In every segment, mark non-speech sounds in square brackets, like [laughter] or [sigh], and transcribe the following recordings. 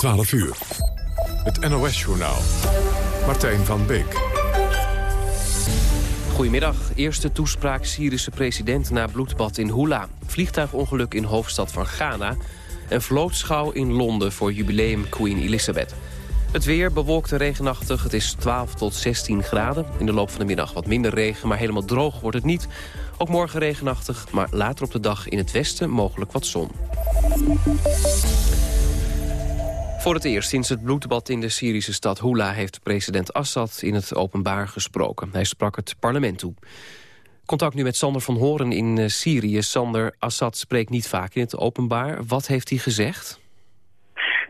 12 uur. Het NOS-journaal. Martijn van Beek. Goedemiddag. Eerste toespraak Syrische president na bloedbad in Hula. Vliegtuigongeluk in hoofdstad van Ghana. En vlootschouw in Londen voor jubileum Queen Elizabeth. Het weer bewolkt en regenachtig. Het is 12 tot 16 graden. In de loop van de middag wat minder regen, maar helemaal droog wordt het niet. Ook morgen regenachtig, maar later op de dag in het westen mogelijk wat zon. Voor het eerst sinds het bloedbad in de Syrische stad Hula... heeft president Assad in het openbaar gesproken. Hij sprak het parlement toe. Contact nu met Sander van Horen in eh, Syrië. Sander, Assad spreekt niet vaak in het openbaar. Wat heeft hij gezegd?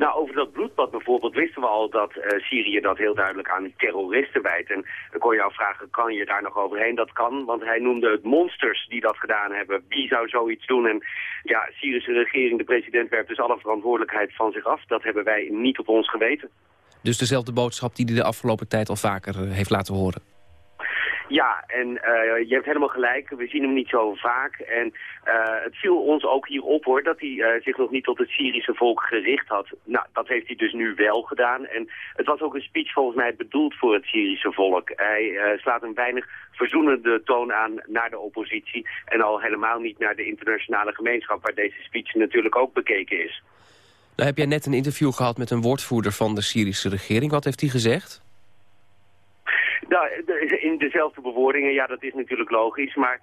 Nou, over dat bloedbad bijvoorbeeld wisten we al dat uh, Syrië dat heel duidelijk aan terroristen wijt. En dan kon je afvragen, kan je daar nog overheen? Dat kan, want hij noemde het monsters die dat gedaan hebben. Wie zou zoiets doen? En ja, Syrische regering, de president werpt dus alle verantwoordelijkheid van zich af. Dat hebben wij niet op ons geweten. Dus dezelfde boodschap die hij de afgelopen tijd al vaker eh, heeft laten horen? Ja, en uh, je hebt helemaal gelijk. We zien hem niet zo vaak. En uh, het viel ons ook hier op hoor, dat hij uh, zich nog niet tot het Syrische volk gericht had. Nou, dat heeft hij dus nu wel gedaan. En het was ook een speech volgens mij bedoeld voor het Syrische volk. Hij slaat een weinig verzoenende toon aan naar de oppositie. En al helemaal niet naar de internationale gemeenschap, waar deze speech natuurlijk ook bekeken is. Nou heb jij net een interview gehad met een woordvoerder van de Syrische regering. Wat heeft hij gezegd? Nou, in dezelfde bewoordingen, ja, dat is natuurlijk logisch. Maar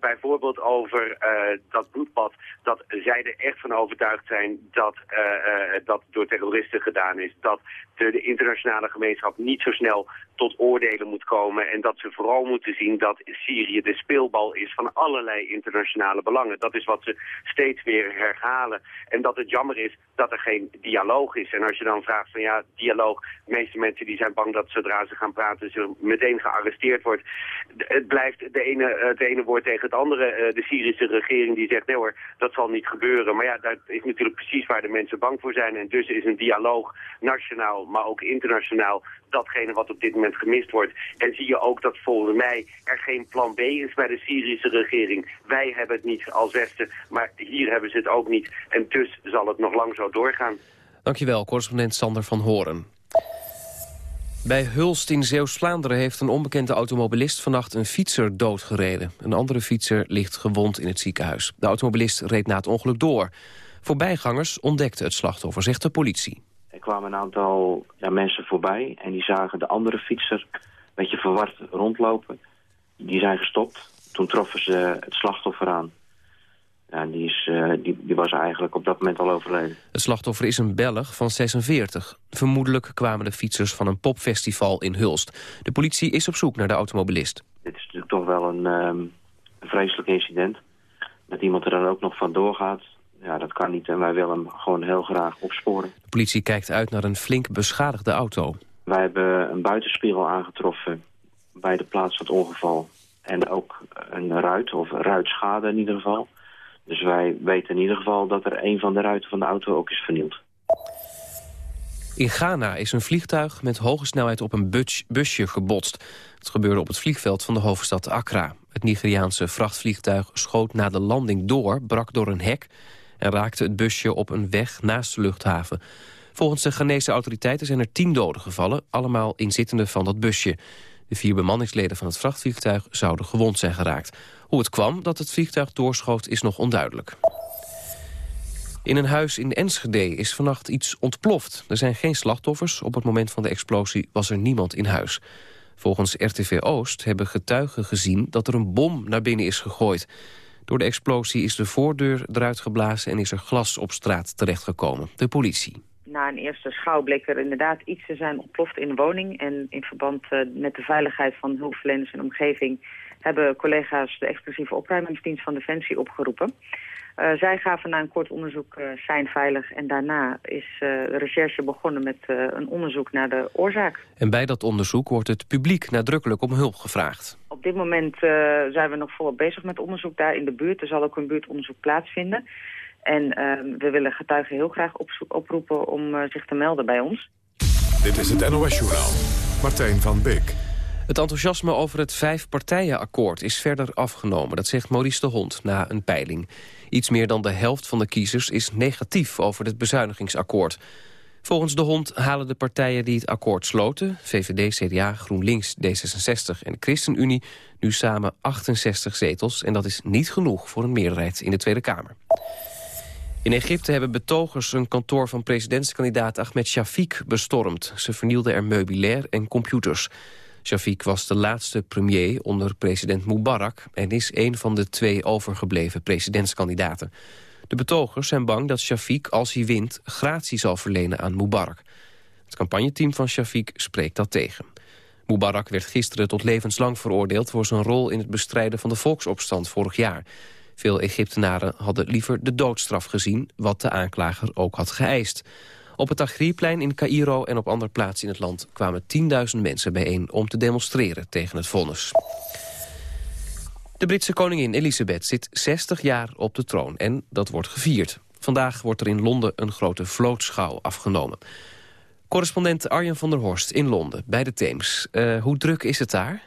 bijvoorbeeld over uh, dat bloedbad, dat zij er echt van overtuigd zijn dat dat door terroristen gedaan is. Dat de, internationale gemeenschap niet zo snel tot oordelen moet komen. En dat ze vooral moeten zien dat Syrië de speelbal is van allerlei internationale belangen. Dat is wat ze steeds weer herhalen. En dat het jammer is dat er geen dialoog is. En als je dan vraagt van ja, dialoog, de meeste mensen die zijn bang dat zodra ze gaan praten ze meteen gearresteerd wordt. Het blijft de ene, ene woord tegen het andere. Uh, de Syrische regering die zegt, nee hoor, dat zal niet gebeuren. Maar ja, dat is natuurlijk precies waar de mensen bang voor zijn. En dus is een dialoog, nationaal, maar ook internationaal, datgene wat op dit moment gemist wordt. En zie je ook dat volgens mij er geen plan B is bij de Syrische regering. Wij hebben het niet als Westen, maar hier hebben ze het ook niet. En dus zal het nog lang zo doorgaan. Dankjewel, correspondent Sander van Horen. Bij Hulst in Zeeuws-Vlaanderen heeft een onbekende automobilist vannacht een fietser doodgereden. Een andere fietser ligt gewond in het ziekenhuis. De automobilist reed na het ongeluk door. Voorbijgangers ontdekten het slachtoffer, zegt de politie. Er kwamen een aantal ja, mensen voorbij en die zagen de andere fietser een beetje verward rondlopen. Die zijn gestopt. Toen troffen ze het slachtoffer aan. Ja, die, is, uh, die, die, was eigenlijk op dat moment al overleden. Het slachtoffer is een Belg van 46. Vermoedelijk kwamen de fietsers van een popfestival in Hulst. De politie is op zoek naar de automobilist. Dit is natuurlijk toch wel een, um, een vreselijk incident. Dat iemand er dan ook nog van doorgaat. Ja, dat kan niet en wij willen hem gewoon heel graag opsporen. De politie kijkt uit naar een flink beschadigde auto. Wij hebben een buitenspiegel aangetroffen bij de plaats van het ongeval. En ook een ruit, of ruitschade in ieder geval. Dus wij weten in ieder geval dat er een van de ruiten van de auto ook is vernield. In Ghana is een vliegtuig met hoge snelheid op een busje gebotst. Het gebeurde op het vliegveld van de hoofdstad Accra. Het Nigeriaanse vrachtvliegtuig schoot na de landing door, brak door een hek... en raakte het busje op een weg naast de luchthaven. Volgens de Ghanese autoriteiten zijn er tien doden gevallen... allemaal inzittenden van dat busje. De vier bemanningsleden van het vrachtvliegtuig zouden gewond zijn geraakt. Hoe het kwam dat het vliegtuig doorschoot is nog onduidelijk. In een huis in Enschede is vannacht iets ontploft. Er zijn geen slachtoffers. Op het moment van de explosie was er niemand in huis. Volgens RTV Oost hebben getuigen gezien dat er een bom naar binnen is gegooid. Door de explosie is de voordeur eruit geblazen en is er glas op straat terechtgekomen. De politie na een eerste schouw bleek er inderdaad iets te zijn ontploft in de woning. En in verband uh, met de veiligheid van hulpverleners en omgeving... hebben collega's de explosieve opruimingsdienst van Defensie opgeroepen. Uh, zij gaven na een kort onderzoek uh, zijn veilig en daarna is de recherche begonnen met een onderzoek naar de oorzaak. En bij dat onderzoek wordt het publiek nadrukkelijk om hulp gevraagd. Op dit moment zijn we nog volop bezig met onderzoek daar in de buurt. Er zal ook een buurtonderzoek plaatsvinden. En uh, we willen getuigen heel graag oproepen om uh, zich te melden bij ons. Dit is het NOS-journaal. Martijn van Beek. Het enthousiasme over het vijfpartijenakkoord is verder afgenomen. Dat zegt Maurice de Hond na een peiling. Iets meer dan de helft van de kiezers is negatief over het bezuinigingsakkoord. Volgens de hond halen de partijen die het akkoord sloten... VVD, CDA, GroenLinks, D66 en ChristenUnie... nu samen 68 zetels en dat is niet genoeg voor een meerderheid in de Tweede Kamer. In Egypte hebben betogers een kantoor van presidentskandidaat Ahmed Shafiq bestormd. Ze vernielden er meubilair en computers. Shafiq was de laatste premier onder president Mubarak... en is een van de twee overgebleven presidentskandidaten. De betogers zijn bang dat Shafiq, als hij wint, gratie zal verlenen aan Mubarak. Het campagneteam van Shafiq spreekt dat tegen. Mubarak werd gisteren tot levenslang veroordeeld... voor zijn rol in het bestrijden van de volksopstand vorig jaar. Veel Egyptenaren hadden liever de doodstraf gezien... wat de aanklager ook had geëist. Op het Tahrirplein in Cairo en op andere plaatsen in het land... kwamen 10.000 mensen bijeen om te demonstreren tegen het vonnis. De Britse koningin Elizabeth zit 60 jaar op de troon en dat wordt gevierd. Vandaag wordt er in Londen een grote vlootschouw afgenomen. Correspondent Arjen van der Horst in Londen, bij de Theems. Uh, hoe druk is het daar?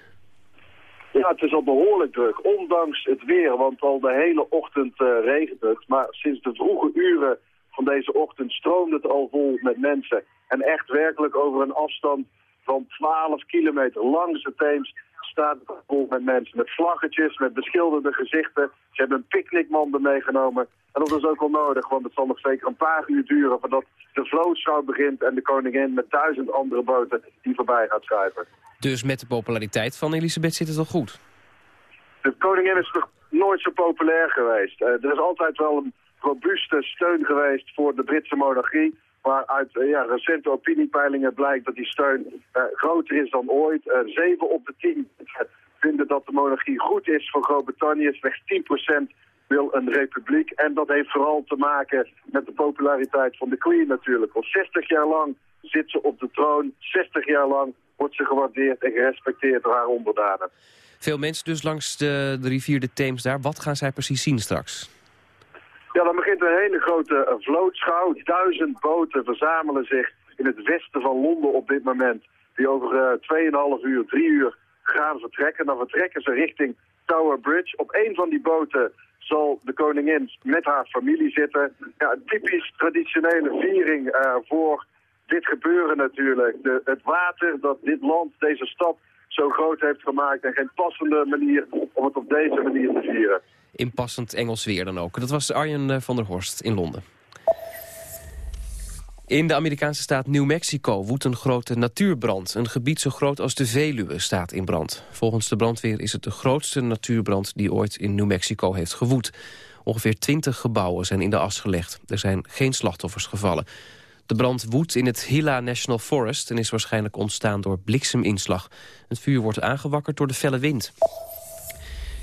Ja, het is al behoorlijk druk, ondanks het weer, want al de hele ochtend uh, regent het. Maar sinds de vroege uren van deze ochtend stroomde het al vol met mensen. En echt werkelijk over een afstand van 12 kilometer langs de Theems staat vol met mensen. Met vlaggetjes, met beschilderde gezichten. Ze hebben een picknickmanden meegenomen. En dat is ook wel nodig, want het zal nog zeker een paar uur duren... voordat de vlootschouw begint en de koningin met duizend andere boten die voorbij gaat schuiven. Dus met de populariteit van Elisabeth zit het al goed? De koningin is nog nooit zo populair geweest. Uh, er is altijd wel een robuuste steun geweest voor de Britse monarchie. Maar uit uh, ja, recente opiniepeilingen blijkt dat die steun uh, groter is dan ooit. Uh, 7 op de 10 vinden dat de monarchie goed is voor Groot-Brittannië. Slechts 10% wil een republiek. En dat heeft vooral te maken met de populariteit van de Queen natuurlijk. Al 60 jaar lang zit ze op de troon. 60 jaar lang wordt ze gewaardeerd en gerespecteerd door haar onderdanen. Veel mensen dus langs de, de rivier de Theems daar. Wat gaan zij precies zien straks? Ja, dan begint een hele grote vlootschouw. Duizend boten verzamelen zich in het westen van Londen op dit moment. Die over uh, 2,5 uur, 3 uur gaan vertrekken. Dan vertrekken ze richting Tower Bridge. Op een van die boten zal de koningin met haar familie zitten. Ja, een typisch traditionele viering uh, voor dit gebeuren natuurlijk. De, het water dat dit land, deze stad, zo groot heeft gemaakt. En geen passende manier om het op deze manier te vieren in passend Engels weer dan ook. Dat was Arjen eh, van der Horst in Londen. In de Amerikaanse staat New Mexico woedt een grote natuurbrand. Een gebied zo groot als de Veluwe staat in brand. Volgens de brandweer is het de grootste natuurbrand die ooit in New Mexico heeft gewoed. Ongeveer 20 gebouwen zijn in de as gelegd. Er zijn geen slachtoffers gevallen. De brand woedt in het Gila National Forest en is waarschijnlijk ontstaan door blikseminslag. Het vuur wordt aangewakkerd door de felle wind.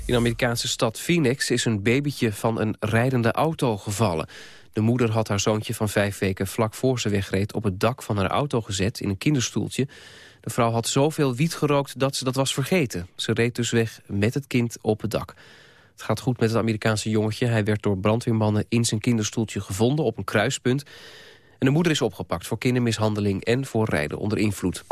In de Amerikaanse stad Phoenix is een babytje van een rijdende auto gevallen. De moeder had haar zoontje van vijf weken vlak voor ze wegreed... op het dak van haar auto gezet in een kinderstoeltje. De vrouw had zoveel wiet gerookt dat ze dat was vergeten. Ze reed dus weg met het kind op het dak. Het gaat goed met het Amerikaanse jongetje. Hij werd door brandweermannen in zijn kinderstoeltje gevonden op een kruispunt. En de moeder is opgepakt voor kindermishandeling en voor rijden onder invloed.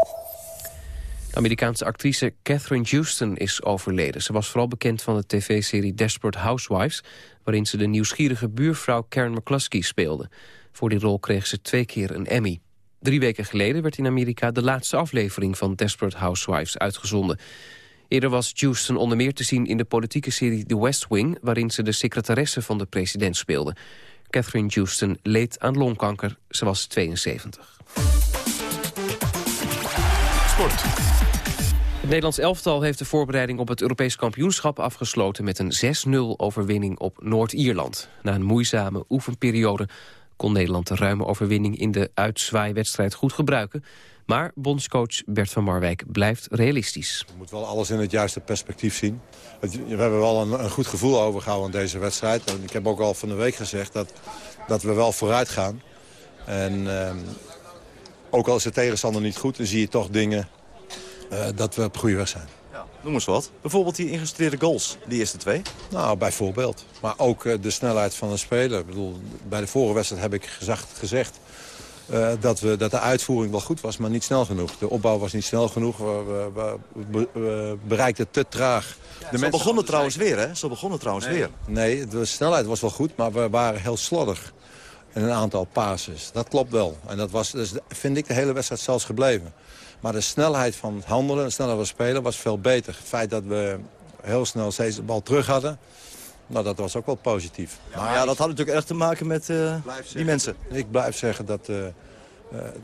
Amerikaanse actrice Catherine Houston is overleden. Ze was vooral bekend van de tv-serie Desperate Housewives... waarin ze de nieuwsgierige buurvrouw Karen McCluskey speelde. Voor die rol kreeg ze twee keer een Emmy. Drie weken geleden werd in Amerika de laatste aflevering van Desperate Housewives uitgezonden. Eerder was Houston onder meer te zien in de politieke serie The West Wing... waarin ze de secretaresse van de president speelde. Catherine Houston leed aan longkanker. Ze was 72. Sport. Het Nederlands elftal heeft de voorbereiding op het Europees kampioenschap afgesloten met een 6-0 overwinning op Noord-Ierland. Na een moeizame oefenperiode kon Nederland de ruime overwinning in de uitzwaaiwedstrijd goed gebruiken. Maar bondscoach Bert van Marwijk blijft realistisch. Je moet wel alles in het juiste perspectief zien. We hebben wel een, een goed gevoel overgehouden aan deze wedstrijd. En ik heb ook al van de week gezegd dat, dat we wel vooruit gaan. En eh, ook al is de tegenstander niet goed, dan zie je toch dingen uh, dat we op goede weg zijn. Ja, noem eens wat. Bijvoorbeeld die ingestudeerde goals, die eerste twee. Nou, bijvoorbeeld. Maar ook uh, de snelheid van een speler. Ik bedoel, bij de vorige wedstrijd heb ik gezegd, gezegd uh, dat, we, dat de uitvoering wel goed was, maar niet snel genoeg. De opbouw was niet snel genoeg. We, we, we, we bereikten te traag. De Zo begonnen trouwens weer, hè? Zo begonnen trouwens nee, weer. Nee, de snelheid was wel goed, maar we waren heel slordig. en een aantal passes. Dat klopt wel. En dat was, dus vind ik de hele wedstrijd zelfs gebleven. Maar de snelheid van het handelen, de snelheid van spelen was veel beter. Het feit dat we heel snel steeds de bal terug hadden... Nou, dat was ook wel positief. Maar ja, dat had natuurlijk erg te maken met uh, die mensen. Ik blijf zeggen dat, uh, uh,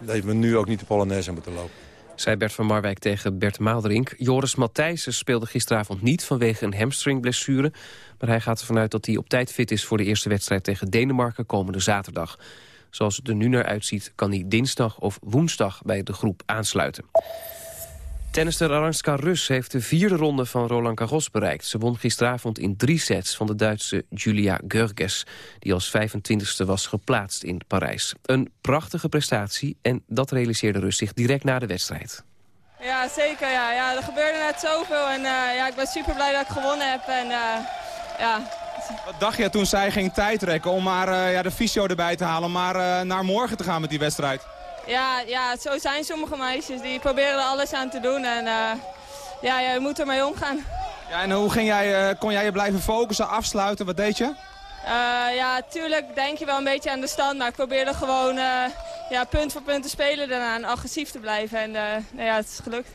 dat we nu ook niet de Polonaise moeten lopen. Zei Bert van Marwijk tegen Bert Maalderink. Joris Matthijssen speelde gisteravond niet vanwege een hamstringblessure. Maar hij gaat ervan uit dat hij op tijd fit is voor de eerste wedstrijd tegen Denemarken komende zaterdag. Zoals het er nu naar uitziet kan hij dinsdag of woensdag bij de groep aansluiten. Tennister Aranska Rus heeft de vierde ronde van Roland Garros bereikt. Ze won gisteravond in drie sets van de Duitse Julia Görges... die als 25e was geplaatst in Parijs. Een prachtige prestatie en dat realiseerde Rus zich direct na de wedstrijd. Ja, zeker. Ja. Ja, er gebeurde net zoveel en uh, ja, ik ben super blij dat ik gewonnen heb. En, uh, ja. Wat dacht je toen zij ging tijdrekken om maar uh, ja, de fysio erbij te halen... maar naar morgen te gaan met die wedstrijd? Ja, ja, zo zijn sommige meisjes. Die proberen er alles aan te doen. En uh, ja, je moet ermee omgaan. Ja, en hoe ging jij, uh, kon jij je blijven focussen, afsluiten? Wat deed je? Uh, ja, tuurlijk denk je wel een beetje aan de stand. Maar ik probeerde gewoon ja, punt voor punt te spelen daarna. En agressief te blijven. En nou ja, het is gelukt.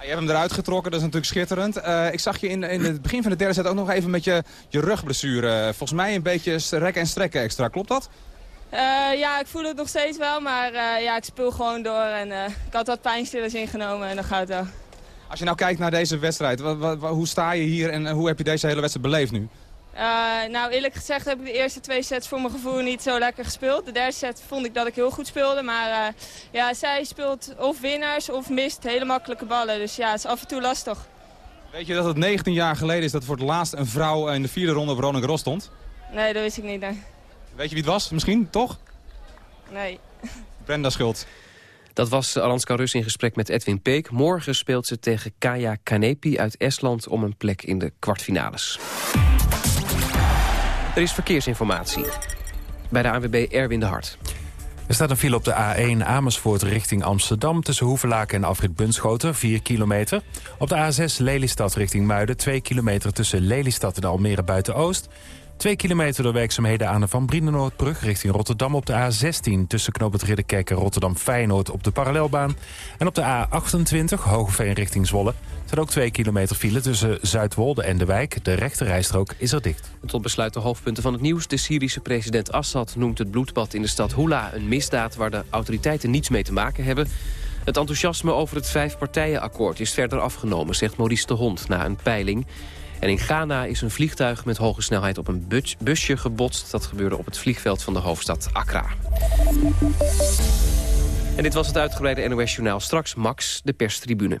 Je hebt hem eruit getrokken, dat is natuurlijk schitterend. ik zag je in, in het begin van de derde set ook nog even met je, je rugblessure. Volgens mij een beetje rekken en strekken extra. Klopt dat? Uh, ja, ik voel het nog steeds wel, maar uh, ja, ik speel gewoon door. En uh, ik had wat pijnstillers ingenomen en dan gaat het wel. Als je nou kijkt naar deze wedstrijd, hoe sta je hier en hoe heb je deze hele wedstrijd beleefd nu? nou, eerlijk gezegd heb ik de eerste twee sets voor mijn gevoel niet zo lekker gespeeld. De derde set vond ik dat ik heel goed speelde, maar ja, zij speelt of winnaars of mist hele makkelijke ballen. Dus ja, het is af en toe lastig. Weet je dat het 19 jaar geleden is dat voor het laatst een vrouw in de vierde ronde op Roland Garros stond? Nee, dat wist ik niet. Nee. Weet je wie het was misschien, toch? Nee. Brenda Schuld. Dat was Alanska Rus in gesprek met Edwin Peek. Morgen speelt ze tegen Kaya Kanepi uit Estland... om een plek in de kwartfinales. Er is verkeersinformatie. Bij de ANWB Erwin de Hart. Er staat een file op de A1 Amersfoort richting Amsterdam... tussen Hoevelaken en Afrit Bunschoten, 4 kilometer. Op de A6 Lelystad richting Muiden, 2 kilometer tussen Lelystad en Almere Buiten-Oost. Twee kilometer door werkzaamheden aan de Van Brienenoordbrug richting Rotterdam op de A16... tussen Knoop het Ridderkerk en Rotterdam-Feyenoord op de parallelbaan. En op de A28, Hogeveen richting Zwolle... zijn ook twee kilometer file tussen Zuidwolde en de wijk. De rechte rijstrook is er dicht. Tot besluit de hoofdpunten van het nieuws. De Syrische president Assad noemt het bloedbad in de stad Hula... een misdaad waar de autoriteiten niets mee te maken hebben... Het enthousiasme over het vijfpartijenakkoord is verder afgenomen, zegt Maurice de Hond na een peiling. En in Ghana is een vliegtuig met hoge snelheid op een busje gebotst. Dat gebeurde op het vliegveld van de hoofdstad Accra. En dit was het uitgebreide NOS-journaal. Straks Max, de perstribune.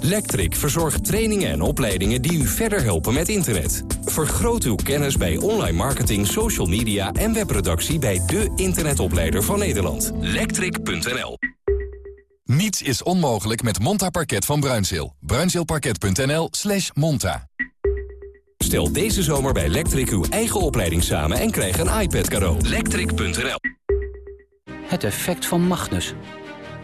Lectric verzorgt trainingen en opleidingen die u verder helpen met internet. Vergroot uw kennis bij online marketing, social media en webproductie bij de internetopleider van Nederland. Lectric.nl Niets is onmogelijk met Monta Parket van Bruinzeel. Bruinzeelparket.nl slash monta. Stel deze zomer bij Lectric uw eigen opleiding samen en krijg een iPad cadeau. Lectric.nl Het effect van Magnus.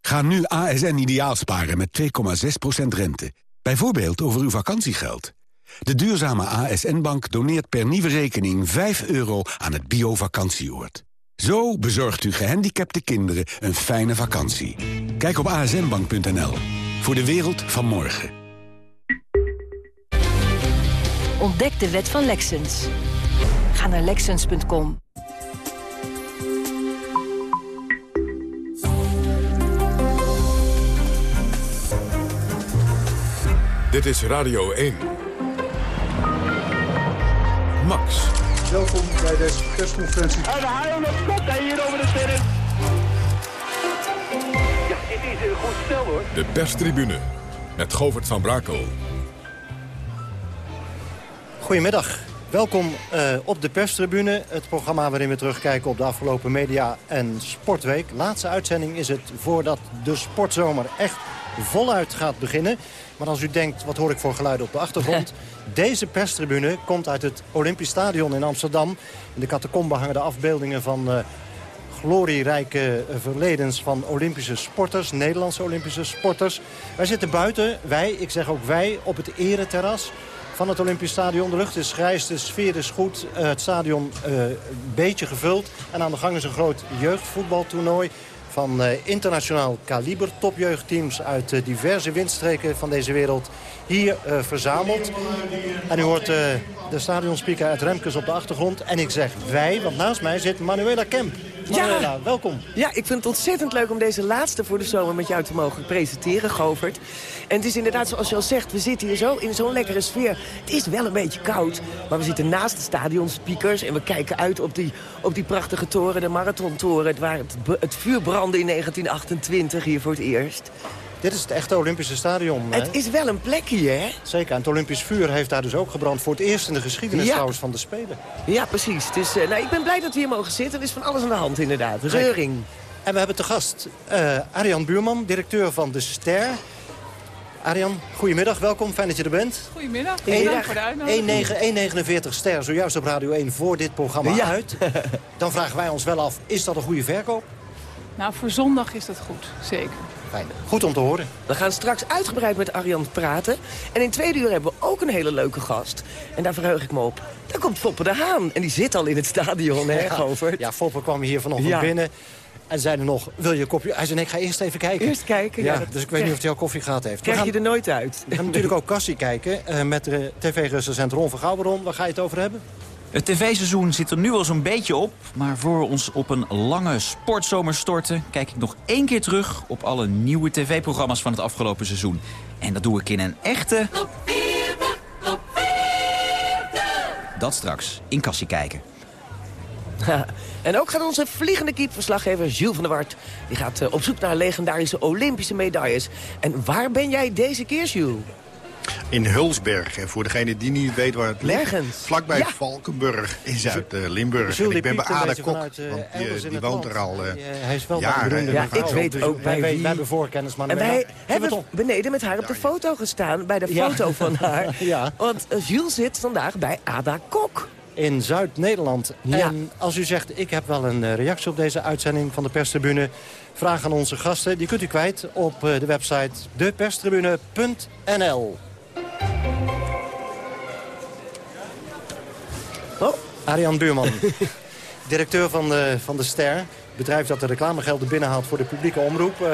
Ga nu ASN ideaal sparen met 2,6% rente. Bijvoorbeeld over uw vakantiegeld. De duurzame ASN-bank doneert per nieuwe rekening 5 euro aan het bio-vakantieoord. Zo bezorgt u gehandicapte kinderen een fijne vakantie. Kijk op asnbank.nl. Voor de wereld van morgen. Ontdek de wet van Lexens. Ga naar Lexens.com. Dit is Radio 1. Max. Welkom bij deze persconferentie. En de haal op kop hier over de terrein. Ja, dit is een goed stel hoor. De perstribune met Govert van Brakel. Goedemiddag. Welkom uh, op de perstribune, het programma waarin we terugkijken op de afgelopen media- en sportweek. Laatste uitzending is het voordat de sportzomer echt voluit gaat beginnen. Maar als u denkt, wat hoor ik voor geluiden op de achtergrond? [laughs] Deze perstribune komt uit het Olympisch Stadion in Amsterdam. In de catacombe hangen de afbeeldingen van uh, glorierijke verledens van Olympische sporters. Nederlandse Olympische sporters. Wij zitten buiten, wij, ik zeg ook wij, op het ereterras van het Olympisch Stadion. De lucht is grijs, de sfeer is goed. Uh, het stadion uh, een beetje gevuld. En aan de gang is een groot jeugdvoetbaltoernooi van uh, internationaal kaliber. Topjeugdteams uit uh, diverse windstreken van deze wereld hier uh, verzameld. En u hoort de stadionspeaker uit Remkes op de achtergrond. En ik zeg wij, want naast mij zit Manuela Kemp. Manuela, ja. welkom. Ja, ik vind het ontzettend leuk om deze laatste voor de zomer met jou te mogen presenteren, Govert. En het is inderdaad zoals je al zegt, we zitten hier zo in zo'n lekkere sfeer. Het is wel een beetje koud, maar we zitten naast de stadionspeakers... en we kijken uit op die, op die prachtige toren, de marathontoren... waar het, het vuur brandde in 1928 hier voor het eerst. Dit is het echte Olympische stadion. Het hè? is wel een plekje, hè? Zeker. En het Olympisch vuur heeft daar dus ook gebrand... voor het eerst in de geschiedenis ja. trouwens van de Spelen. Ja, precies. Dus uh, nou, ik ben blij dat we hier mogen zitten. Er is van alles aan de hand, inderdaad. Reuring. En we hebben te gast uh, Arjan Buurman, directeur van De Ster. Arjan, goedemiddag. Welkom. Fijn dat je er bent. Goedemiddag. Goedemiddag voor de uitnodiging. 1,49 ster zojuist op Radio 1 voor dit programma ja. uit. [laughs] Dan vragen wij ons wel af, is dat een goede verkoop? Nou, voor zondag is dat goed. Zeker. Fijn. Goed om te horen. We gaan straks uitgebreid met Arjan praten. En in tweede uur hebben we ook een hele leuke gast. En daar verheug ik me op. Daar komt Foppe de Haan. En die zit al in het stadion, hè, ja, Govert? Ja, Foppe kwam hier vanochtend ja. binnen. En zei er nog, wil je een kopje? Hij zei, nee, ik ga eerst even kijken. Eerst kijken, ja. ja dus ik weet niet of hij al koffie gehad heeft. Krijg je er nooit uit. We gaan natuurlijk ook Cassie kijken. Uh, met de tv-recensent Ron van Gouweron. Waar ga je het over hebben? Het tv-seizoen zit er nu al zo'n beetje op. Maar voor we ons op een lange sportzomer storten... kijk ik nog één keer terug op alle nieuwe tv-programma's van het afgelopen seizoen. En dat doe ik in een echte... Dat straks, in Kassie kijken. [laughs] en ook gaat onze vliegende kiepverslaggever Jules van der Wart. Die gaat uh, op zoek naar legendarische Olympische medailles. En waar ben jij deze keer, Jules? In Hulsberg. En voor degene die niet weet waar het ligt. Nergens. Vlakbij ja. Valkenburg in Zuid-Limburg. Uh, en ik ben bij Ada Kok. Vanuit, uh, want die, die woont er al uh, Hij is wel jaren. Ja, ik weet dus ook bij wij, wie. Wij hebben voorkennis, maar en wij hebben beneden met haar op de foto gestaan. Bij de foto ja. van haar. [laughs] ja. Want Jules zit vandaag bij Ada Kok in Zuid-Nederland. Ja. En als u zegt, ik heb wel een reactie op deze uitzending van de perstribune... vraag aan onze gasten, die kunt u kwijt op de website deperstribune.nl. Oh, Arjan Buurman, [laughs] directeur van de, van de Ster. Bedrijf dat de reclamegelden binnenhaalt voor de publieke omroep. Uh,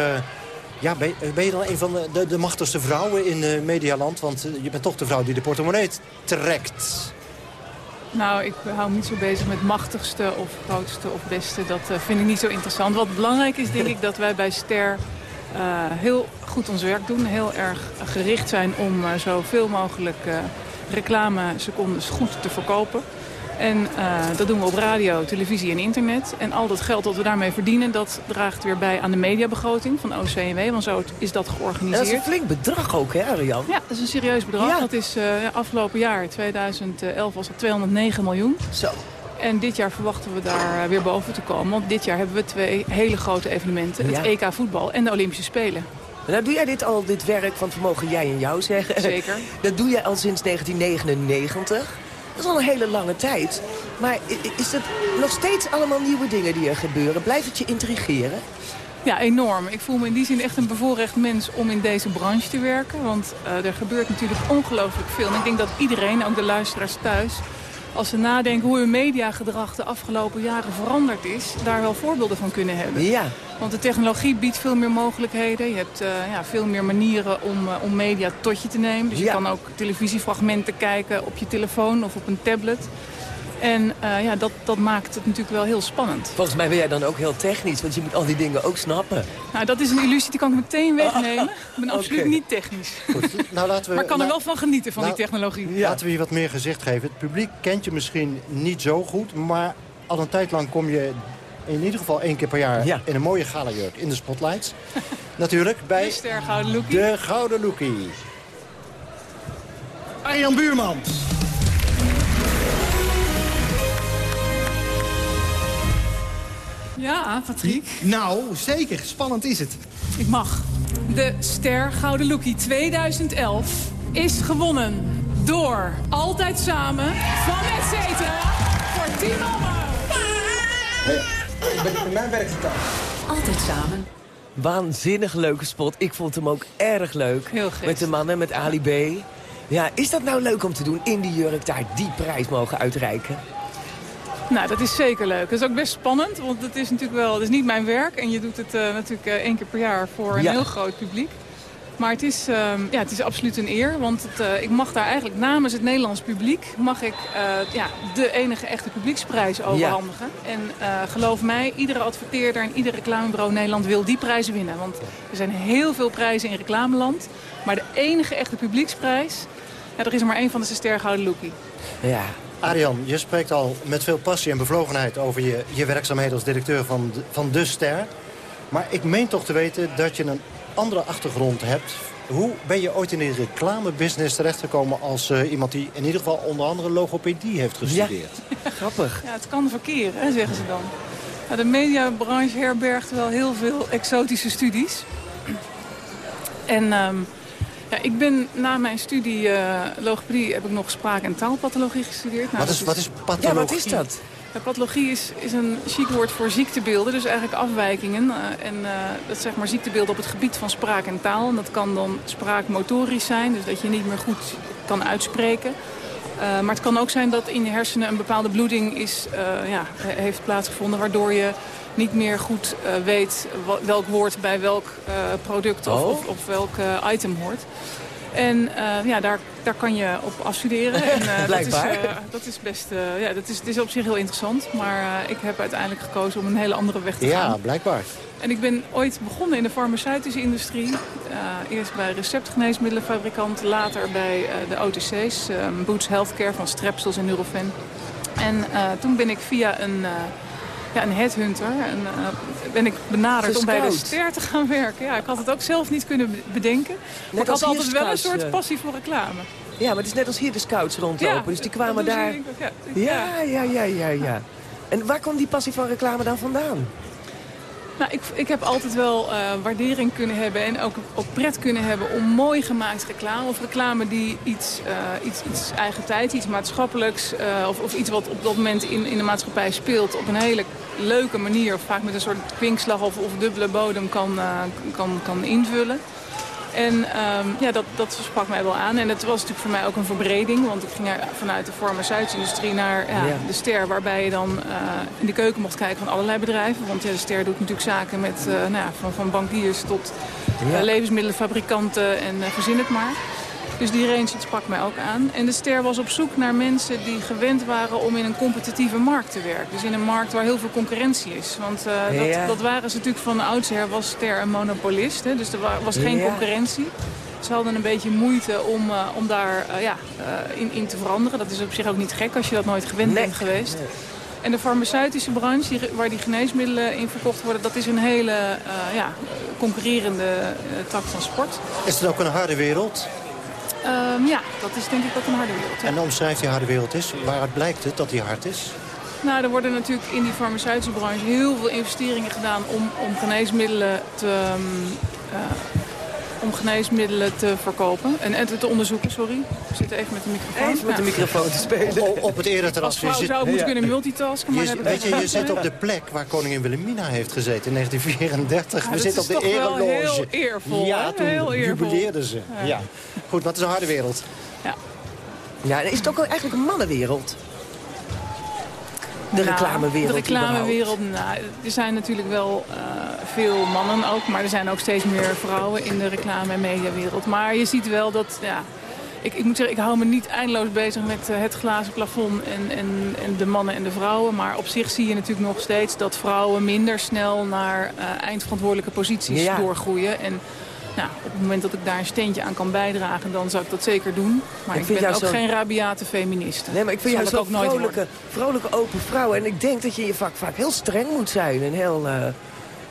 ja, ben, ben, je dan een van de, de, de machtigste vrouwen in uh, Medialand? Want uh, je bent toch de vrouw die de portemonnee trekt. Nou, ik hou me niet zo bezig met machtigste of grootste of beste. Dat uh, vind ik niet zo interessant. Wat belangrijk is, denk ik, [laughs] dat wij bij Ster heel goed ons werk doen. Heel erg gericht zijn om uh, zoveel mogelijk reclamesecondes goed te verkopen. En dat doen we op radio, televisie en internet. En al dat geld dat we daarmee verdienen, dat draagt weer bij aan de mediabegroting van OCMW. Want zo is dat georganiseerd. En dat is een flink bedrag ook, hè, Arjan? Ja, dat is een serieus bedrag. Ja. Dat is afgelopen jaar, 2011, was dat 209 miljoen. Zo. En dit jaar verwachten we daar weer boven te komen. Want dit jaar hebben we twee hele grote evenementen. Het. EK voetbal en de Olympische Spelen. Nou, doe jij dit al, dit werk van vermogen jij en jou zeggen? Zeker. [laughs] Dat doe jij al sinds 1999. Dat is al een hele lange tijd. Maar is het nog steeds allemaal nieuwe dingen die er gebeuren? Blijft het je intrigeren? Ja, enorm. Ik voel me in die zin echt een bevoorrecht mens om in deze branche te werken. Want uh, er gebeurt natuurlijk ongelooflijk veel. En ik denk dat iedereen, ook de luisteraars thuis... als ze nadenken hoe hun mediagedrag de afgelopen jaren veranderd is... daar wel voorbeelden van kunnen hebben. Ja. Want de technologie biedt veel meer mogelijkheden. Je hebt uh, ja, veel meer manieren om, uh, om media tot je te nemen. Dus je ja. kan ook televisiefragmenten kijken op je telefoon of op een tablet. En eh, ja, dat, dat maakt het natuurlijk wel heel spannend. Volgens mij ben jij dan ook heel technisch, want je moet al die dingen ook snappen. Nou, dat is een illusie, die kan ik meteen wegnemen. Ik ben [laughs] absoluut niet technisch. Goed, nou, laten we, Maar ik kan er wel van genieten, van nou, die technologie. Laten we je wat meer gezicht geven. Het publiek kent je misschien niet zo goed, maar al een tijd lang kom je in ieder geval één keer per jaar in een mooie galajurk in de spotlights. [laughs] Natuurlijk bij De ster Gouden Loekie. de Gouden Loekie. Arjan Buurman. Ja, Patrick. Nou, zeker. Spannend is het. Ik mag. De Ster Gouden Lookie 2011 is gewonnen door Altijd Samen van et cetera voor Timo Bij mij werkt het dan. Altijd samen. Waanzinnig leuke spot. Ik vond hem ook erg leuk. Heel geest. Met de mannen, met Ali B. Ja, is dat nou leuk om te doen? In die jurk daar die prijs mogen uitreiken? Nou, dat is zeker leuk. Dat is ook best spannend, want het is natuurlijk wel, het is niet mijn werk. En je doet het eh, natuurlijk eh, één keer per jaar voor een Ja. heel groot publiek. Maar het is, ehm, ja, het is absoluut een eer, want het, eh, ik mag daar eigenlijk namens het Nederlands publiek... mag ik ja, de enige echte publieksprijs overhandigen. En geloof mij, iedere adverteerder en ieder reclamebureau in Nederland wil die prijs winnen. Want er zijn heel veel prijzen in reclameland. Maar de enige echte publieksprijs, ja, er is er maar één van, de Ster Gouden Lookie. Ja. Arjan, je spreekt al met veel passie en bevlogenheid over je, je werkzaamheden als directeur van de, van de Ster. Maar ik meen toch te weten dat je een andere achtergrond hebt. Hoe ben je ooit in de reclamebusiness terechtgekomen als eh, iemand die in ieder geval onder andere logopedie heeft gestudeerd? [laughs] Grappig. Ja, het kan verkeren, hè, zeggen ze dan. Nou, de mediabranche herbergt wel heel veel exotische studies. En ehm, ja, ik ben na mijn studie eh, logopedie heb ik nog spraak- en taalpathologie gestudeerd. Nou, Wat is- wat is pathologie? Ja, wat is dat? Ja, pathologie is, is een chic woord voor ziektebeelden, dus eigenlijk afwijkingen. eh, en eh, dat is zeg maar ziektebeelden op het gebied van spraak en taal. En dat kan dan spraakmotorisch zijn, dus dat je niet meer goed kan uitspreken. Maar het kan ook zijn dat in je hersenen een bepaalde bloeding is, ja, he- heeft plaatsgevonden... waardoor je niet meer goed eh, weet welk woord bij welk eh, product of, Oh. of, of welk eh, item hoort. En ja, daar, daar kan je op afstuderen. En, Blijkbaar. Dat is, dat is best, ja, dat is, het is op zich heel interessant. Maar ik heb uiteindelijk gekozen om een hele andere weg te gaan. Ja, blijkbaar. En ik ben ooit begonnen in de farmaceutische industrie. Eerst bij receptgeneesmiddelenfabrikant, later bij de OTC's, Boots Healthcare van Strepsils en Nurofen. En toen ben ik via een, ja, een headhunter en, eh, ben ik benaderd om bij de ster te gaan werken. Ja, ik had het ook zelf niet kunnen be- bedenken. Maar ik had altijd wel een soort eh. passie voor reclame. Ja, maar het is net als hier de scouts rondlopen. Ja, dus die kwamen daar... ook, Ja, ja. ja, ja, ja, ja. En waar kwam die passie van reclame dan vandaan? Nou, ik, ik heb altijd wel eh, waardering kunnen hebben en ook, ook pret kunnen hebben om mooi gemaakt reclame. Of reclame die iets, eh, iets, iets eigen tijd, iets maatschappelijks eh, of, of iets wat op dat moment in, in de maatschappij speelt op een hele leuke manier. Of vaak met een soort kwinkslag of, of dubbele bodem kan, kan, kan invullen. En ehm, ja, dat, dat sprak mij wel aan. En het was natuurlijk voor mij ook een verbreding. Want ik ging er vanuit de farmaceutische industrie naar ja, de ster... waarbij je dan eh, in de keuken mocht kijken van allerlei bedrijven. Want ja, de ster doet natuurlijk zaken met eh, nou van, van bankiers tot eh, Ja. levensmiddelenfabrikanten en eh, verzin het maar. Dus die range dat sprak mij ook aan. En de ster was op zoek naar mensen die gewend waren om in een competitieve markt te werken. Dus in een markt waar heel veel concurrentie is. Want eh, dat, Ja. dat waren ze natuurlijk van oudsher, was ster een monopolist. Hè? Dus er wa- was geen Ja. concurrentie. Ze hadden een beetje moeite om, eh, om daar eh, ja, eh, in, in te veranderen. Dat is op zich ook niet gek als je dat nooit gewend Nee. bent geweest. En de farmaceutische branche, die, waar die geneesmiddelen in verkocht worden... dat is een hele eh, ja, concurrerende tak van sport. Is het ook een harde wereld? Ehm, ja, dat is denk ik ook een harde wereld. ja. En omschrijf die harde wereld is. Waaruit blijkt het dat die hard is? Nou, er worden natuurlijk in die farmaceutische branche heel veel investeringen gedaan om, om geneesmiddelen te... ehm, eh, om geneesmiddelen te verkopen en, te onderzoeken, sorry. Ik zit even met de microfoon. Even met de Ja. microfoon te spelen. O- op het ereterras. Je zit- zou ik moeten Ja. kunnen multitasken, maar Je, dat weet je, je zit op de plek waar koningin Wilhelmina heeft gezeten in 1934. Ja, We dat zitten is op de toch wel ereloge. heel eervol, Ja, toen Heel eervol. jubileerden ze. Ja. Ja. Goed, maar het is een harde wereld. Ja, en is het ook eigenlijk een mannenwereld? De Nou, reclamewereld De reclamewereld, nou, er zijn natuurlijk wel eh, veel mannen ook, maar er zijn ook steeds meer vrouwen in de reclame- en mediawereld. Maar je ziet wel dat, ja, ik, ik moet zeggen, ik hou me niet eindeloos bezig met eh, het glazen plafond en, en, en de mannen en de vrouwen. Maar op zich zie je natuurlijk nog steeds dat vrouwen minder snel naar eh, eindverantwoordelijke posities Ja. doorgroeien. En nou, op het moment dat ik daar een steentje aan kan bijdragen, dan zou ik dat zeker doen. Maar Ik ik, vind ben ook zo- geen rabiate feministe. Nee, maar ik vind jou zo'n ook nooit vrolijke, vrolijke, open vrouw. En ik denk dat je in je vak vaak heel streng moet zijn. En heel, eh,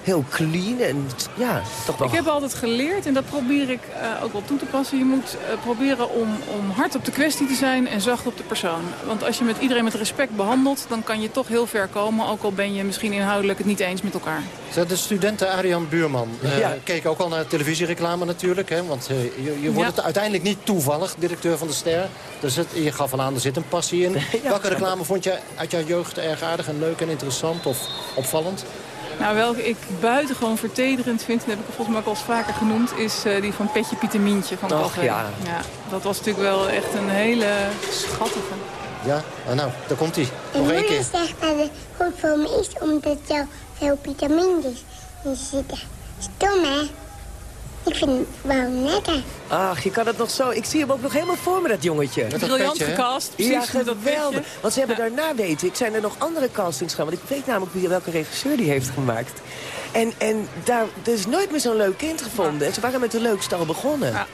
heel clean. En ja, toch wel... Ik heb altijd geleerd, en dat probeer ik eh, ook wel toe te passen... je moet eh, proberen om, om hard op de kwestie te zijn en zacht op de persoon. Want als je met iedereen met respect behandelt... dan kan je toch heel ver komen, ook al ben je misschien inhoudelijk het niet eens met elkaar. De studenten Arjan Buurman eh, Ja. keek ook al naar televisiereclame natuurlijk. Hè, want eh, je, je wordt Ja. het uiteindelijk niet toevallig directeur van de Ster. Dus het, je gaf al aan, er zit een passie in. [laughs] Welke reclame vond je uit jouw jeugd erg aardig en leuk en interessant of opvallend? Nou, welke ik buitengewoon vertederend vind... en dat heb ik volgens mij ook al eens vaker genoemd... is eh, die van Petje Pietermientje van Och, Café. ja. ja. Dat was natuurlijk wel echt een hele schattige. Ja, ah, nou, daar komt hij. Nog één moeder keer. zegt dat het goed voor me is omdat er veel vitamines in zitten. Stom, hè? Ik vind het wel lekker. Ach, je kan het nog zo. Ik zie hem ook nog helemaal voor me, dat jongetje. Met dat Briljant petje, gecast, Ja, precies, dat geweldig. Want ze hebben daarna weten, ik zijn er nog andere castings gaan. Want ik weet namelijk wie, welke regisseur die heeft gemaakt. En, en daar er is nooit meer zo'n leuk kind gevonden. En ze waren met de leukste al begonnen. Ja,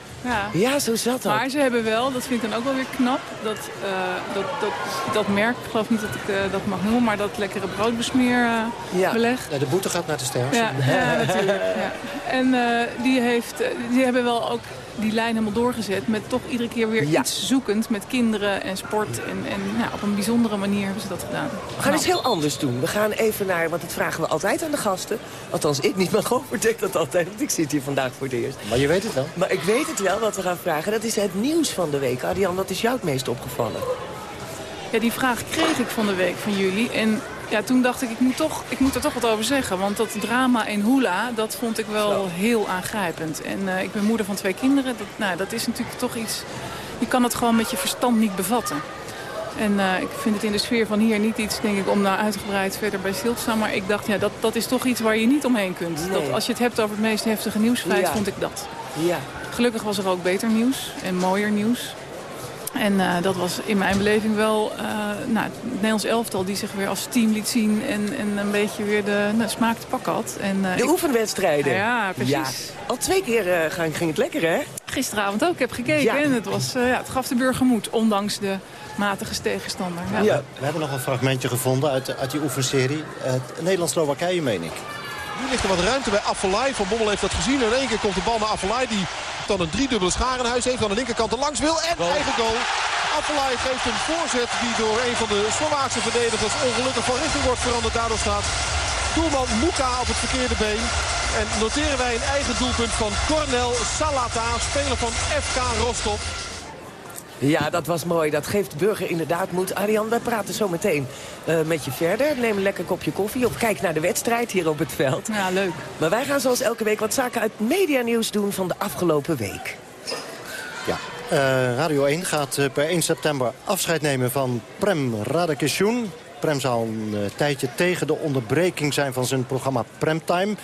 Ja. zo zat dat. Maar ze hebben wel, dat vind ik dan ook wel weer knap, dat, eh, dat, dat, dat merk, ik geloof niet dat ik eh, dat mag noemen, maar dat lekkere broodbesmeer eh, Ja. beleg. Ja, de boete gaat naar de Ster. Ja, [laughs] ja natuurlijk. Ja. En eh, die, heeft, die hebben wel ook die lijn helemaal doorgezet met toch iedere keer weer iets zoekend met kinderen en sport. En, en ja, op een bijzondere manier hebben ze dat gedaan. We gaan iets heel anders doen. We gaan even naar, want dat vragen we altijd aan de gasten. Althans, ik niet, maar [laughs] gewoon ik dat altijd. Want ik zit hier vandaag voor het eerst. Maar je weet het wel. Maar ik weet het wel wat we gaan vragen. Dat is het nieuws van de week. Arjan, wat is jou het meest opgevallen? Ja, die vraag kreeg ik van de week van jullie. En ja, toen dacht ik, ik moet, toch, ik moet er toch wat over zeggen. Want dat drama in Hula, dat vond ik wel heel aangrijpend. En eh, ik ben moeder van twee kinderen. Dat, nou, dat is natuurlijk toch iets... Je kan het gewoon met je verstand niet bevatten. En eh, ik vind het in de sfeer van hier niet iets, denk ik, om daar uitgebreid verder bij stil te staan. Maar ik dacht, ja, dat, dat is toch iets waar je niet omheen kunt. Nee. Dat, als je het hebt over het meest heftige nieuwsfeit, Ja. vond ik dat. Ja. Gelukkig was er ook beter nieuws en mooier nieuws. En eh, dat was in mijn beleving wel eh, nou, het Nederlands elftal die zich weer als team liet zien. En, en een beetje weer de nou, smaak te pakken had. En, eh, De ik- oefenwedstrijden. Ja, precies. Ja. Al twee keer eh, ging, ging het lekker, hè? Gisteravond ook. Ik heb gekeken Ja. en het, was, eh, ja, het gaf de burger moed. Ondanks de matige tegenstander. Ja. We hebben nog een fragmentje gevonden uit, uit die oefenserie. Uh, Nederland-Slowakije, meen ik. Nu ligt er wat ruimte bij Affelay. Van Bommel heeft dat gezien. In één keer komt de bal naar Affelay. Die dan een driedubbele schaar in huis heeft. Aan de linkerkant er langs wil. En eigen goal. Affelay geeft een voorzet die door een van de Slovaakse verdedigers ongelukkig van richting wordt veranderd. Daardoor staat doelman Muka op het verkeerde been. En noteren wij een eigen doelpunt van Cornel Salata. Speler van FK Rostov. Ja, dat was mooi. Dat geeft Burger inderdaad moed. Arjan, wij praten zo meteen eh, met je verder. Neem een lekker kopje koffie of kijk naar de wedstrijd hier op het veld. Ja, leuk. Maar wij gaan zoals elke week wat zaken uit medianieuws doen van de afgelopen week. Ja. Eh, Radio 1 gaat eh, per 1 september afscheid nemen van Prem Radakishun. Prem zal een eh, tijdje tegen de onderbreking zijn van zijn programma Premtime. U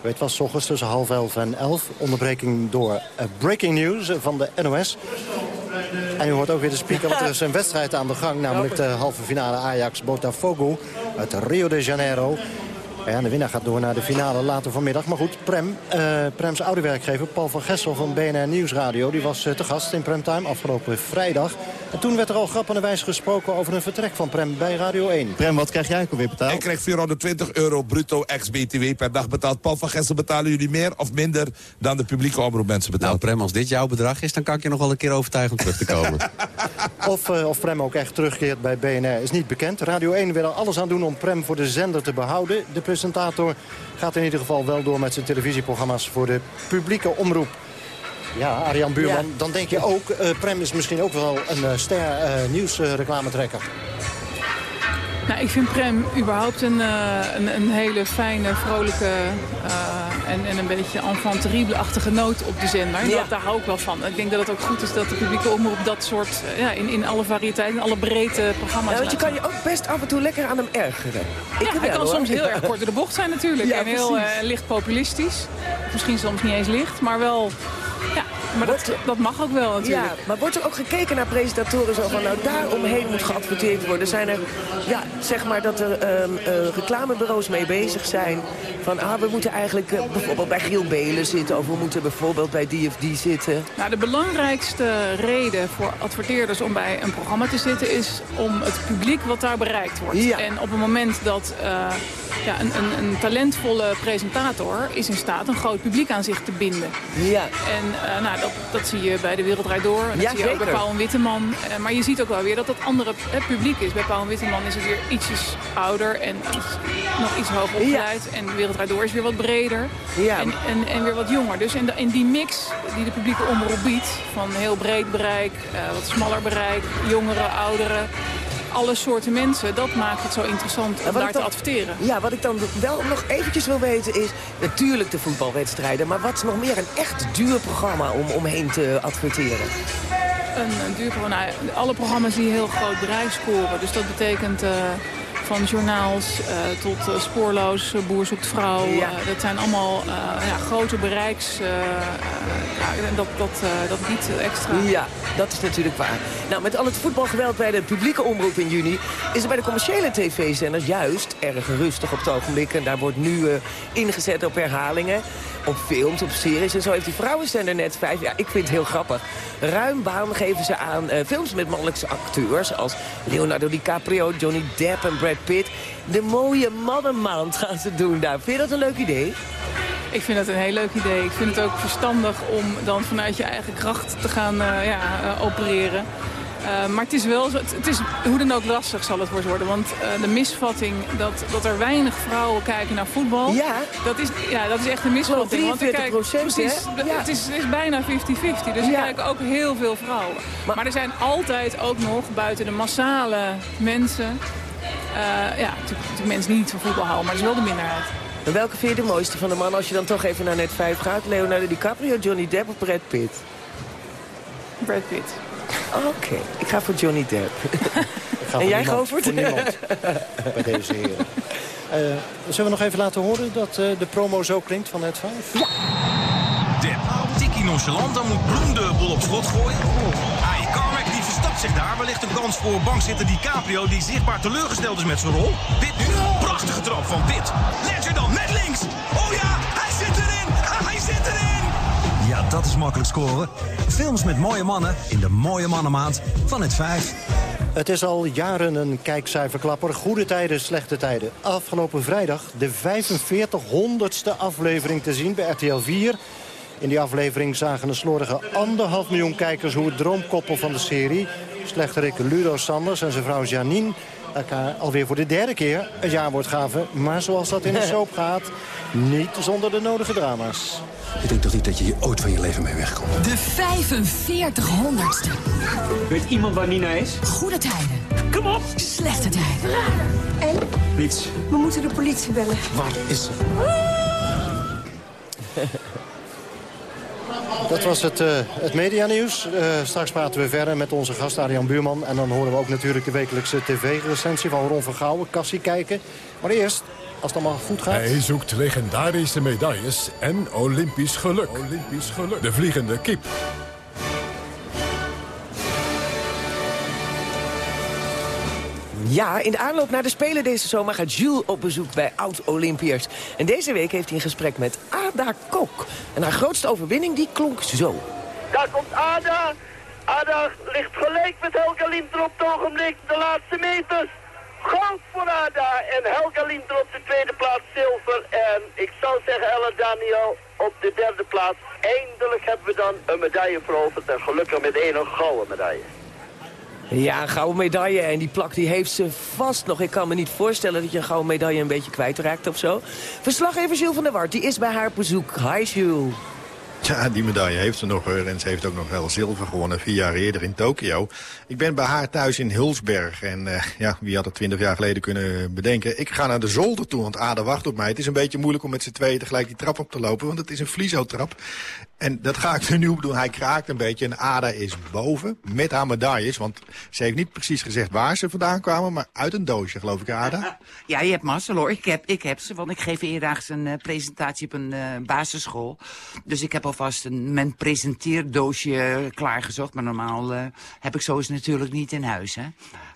weet wel, s ochtends tussen half elf en elf. Onderbreking door Breaking News van de NOS. En u hoort ook weer de speaker, want er is een wedstrijd aan de gang. Namelijk de halve finale Ajax-Botafogo uit Rio de Janeiro. Ja, de winnaar gaat door naar de finale later vanmiddag. Maar goed, Prem, eh, Prems oude werkgever Paul van Gessel van BNR Nieuwsradio... die was eh, te gast in Premtime afgelopen vrijdag. En toen werd er al grappenderwijs gesproken over een vertrek van Prem bij Radio 1. Prem, wat krijg jij ook alweer betaald? Ik krijg 420 euro bruto ex-BTW per dag betaald. Paul van Gessel, betalen jullie meer of minder dan de publieke omroep mensen Nou, betaalt? Prem, als dit jouw bedrag is, dan kan ik je nog wel een keer overtuigen om terug te komen. [laughs] Of, eh, of Prem ook echt terugkeert bij BNR is niet bekend. Radio 1 wil er alles aan doen om Prem voor de zender te behouden. De presentator gaat in ieder geval wel door met zijn televisieprogramma's voor de publieke omroep. Ja, Arjan Buurman, Ja. dan denk je ook... eh, Prem is misschien ook wel een eh, ster eh, nieuwsreclametrekker. Nou, ik vind Prem überhaupt een, eh, een, een hele fijne, vrolijke eh, en, en een beetje enfant terrible-achtige noot op de zender. Ja. Dat, daar hou ik wel van. Ik denk dat het ook goed is dat de publieke omroep dat soort, eh, ja, in, in alle variëteiten, in alle breedte programma's Ja, want je kan je ook best af en toe lekker aan hem ergeren. Ik ja, hij kan hoor. soms heel erg kort door de bocht zijn natuurlijk. Ja, en heel licht populistisch. Misschien soms niet eens licht, maar wel... Ja, Maar dat, dat mag ook wel natuurlijk. Ja, maar wordt er ook gekeken naar presentatoren zo van... nou, daaromheen moet geadverteerd worden? Zijn er, ja, zeg maar dat er ehm, eh, reclamebureaus mee bezig zijn... van, ah, we moeten eigenlijk eh, bijvoorbeeld bij Giel Belen zitten... of we moeten bijvoorbeeld bij die of die zitten? Nou, de belangrijkste reden voor adverteerders om bij een programma te zitten... is om het publiek wat daar bereikt wordt. Ja. En op het moment dat eh, ja, een, een, een talentvolle presentator is in staat... een groot publiek aan zich te binden. Ja. En nou, dat, dat zie je bij de Wereld Draait Door. Dat Ja, zie je ook bij Paul en Witteman. Uh, maar je ziet ook wel weer dat dat andere het publiek is. Bij Paul en Witteman is het weer ietsjes ouder en iets, nog iets hoger opgeleid. En de Wereld Draait Door is weer wat breder. Ja. En, en, en weer wat jonger. Dus in, die mix die de publieke omroep biedt... van heel breed bereik, uh, wat smaller bereik, jongeren, ouderen... Alle soorten mensen, dat maakt het zo interessant om daar te adverteren. Ja, wat ik dan wel nog eventjes wil weten is... natuurlijk de voetbalwedstrijden... maar wat is nog meer een echt duur programma om omheen te adverteren? Een, een duur programma. Nou, alle programma's die heel groot bereik scoren. Dus dat betekent eh, van journaals eh, tot eh, spoorloos, eh, boer zoekt vrouw. Ja. Dat zijn allemaal ja, grote bereiks... ja, en dat, dat, dat biedt extra. Ja, dat is natuurlijk waar. Nou, met al het voetbalgeweld bij de publieke omroep in juni... is er bij de commerciële tv-zenders juist erg rustig op het ogenblik. En daar wordt nu ingezet op herhalingen, op films, op series. En zo heeft die vrouwenzender net vijf... Ja, ik vind het heel grappig. Ruim baan geven ze aan films met mannelijke acteurs... als Leonardo DiCaprio, Johnny Depp en Brad Pitt. De mooie mannenmaand gaan ze doen daar. Vind je dat een leuk idee? Ik vind dat een heel leuk idee. Ik vind het ook verstandig om dan vanuit je eigen kracht te gaan eh, ja, eh, opereren. Eh, maar het is wel zo, het, is hoe dan ook lastig zal het worden. Want de misvatting dat, dat er weinig vrouwen kijken naar voetbal... Ja. Dat, is, ja, dat is echt een misvatting. Want 43%, kijken- precies, Ja. het, is, het is bijna 50-50. Dus er Ja. kijken ook heel veel vrouwen. Maar, er zijn altijd ook nog buiten de massale mensen... eh, ja, natuurlijk, natuurlijk mensen die niet van voetbal houden, maar dat is wel de minderheid. En welke vind je de mooiste van de man als je dan toch even naar net 5 gaat? Leonardo DiCaprio, Johnny Depp of Brad Pitt? Brad Pitt. Oké, ik ga voor Johnny Depp. [laughs] Ik ga en jij, Govert? voor niemand [laughs] bij deze heren. Eh, zullen we nog even laten horen dat eh, de promo zo klinkt van het 5? Ja. Depp. Tikkie nonchalant, dan moet Bloem de bol op slot gooien. Verstapt zich daar. Wellicht een kans voor bankzitter DiCaprio die zichtbaar teleurgesteld is met zijn rol. Pitt nu. Prachtige trap van Pitt. Ledger dan met links. Oh ja, hij zit erin. [laughs] Hij zit erin. Ja, dat is makkelijk scoren. Films met mooie mannen in de mooie mannenmaand van het 5. Het is al jaren een kijkcijferklapper. Goede tijden, slechte tijden. Afgelopen vrijdag de 4500ste aflevering te zien bij RTL 4. In die aflevering zagen een slordige anderhalf miljoen kijkers... hoe het droomkoppel van de serie, slechterik Ludo Sanders en zijn vrouw Janine... elkaar alweer voor de derde keer het jaarwoord gaven. Maar zoals dat in de soap [laughs] gaat, niet zonder de nodige drama's. Je denkt toch niet dat je hier ooit van je leven mee wegkomt? De 4500ste. Weet iemand waar Nina is? Goede tijden. Kom op. Slechte tijden. En? Niets. We moeten de politie bellen. Waar is ze? [laughs] Dat was het, uh, het medianieuws. Uh, straks praten we verder met onze gast Arjan Buurman. En dan horen we ook natuurlijk de wekelijkse tv-recensie van Ron van Gouwen. Kassie kijken. Maar eerst, als het allemaal goed gaat... Hij zoekt legendarische medailles en Olympisch geluk. Olympisch geluk. De vliegende kip. Ja, in de aanloop naar de Spelen deze zomer gaat Jules op bezoek bij oud-Olympiërs. En deze week heeft hij een gesprek met Ada Kok. En haar grootste overwinning die klonk zo. Daar komt Ada. Ada ligt gelijk met Helga Linter op het ogenblik. De laatste meters. Goud voor Ada. En Helga Linter op de tweede plaats zilver. En ik zou zeggen Ella Daniel op de derde plaats. Eindelijk hebben we dan een medaille veroverd. En gelukkig met één gouden medaille. Ja, een gouden medaille. En die plak die heeft ze vast nog. Ik kan me niet voorstellen dat je een gouden medaille een beetje kwijtraakt of zo. Verslaggever Jules van der Wart, die is bij haar op bezoek. Hi Jules. Ja, die medaille heeft ze nog. En ze heeft ook nog wel zilver gewonnen, vier jaar eerder in Tokio. Ik ben bij haar thuis in Hulsberg. En uh, ja, wie had het twintig jaar geleden kunnen bedenken. Ik ga naar de zolder toe, want Ada wacht op mij. Het is een beetje moeilijk om met z'n tweeën tegelijk die trap op te lopen. Want het is een vliezotrap. En dat ga ik er nu op doen. Hij kraakt een beetje en Ada is boven met haar medailles. Want ze heeft niet precies gezegd waar ze vandaan kwamen. Maar uit een doosje, geloof ik, Ada. [laughs] Ja, je hebt mazzel hoor. Ik heb, ik heb ze, want ik geef eerdaags een uh, presentatie op een basisschool. Dus ik heb al alvast een, mijn presenteerdoosje klaargezocht. Maar normaal uh, heb ik zoiets natuurlijk niet in huis, hè.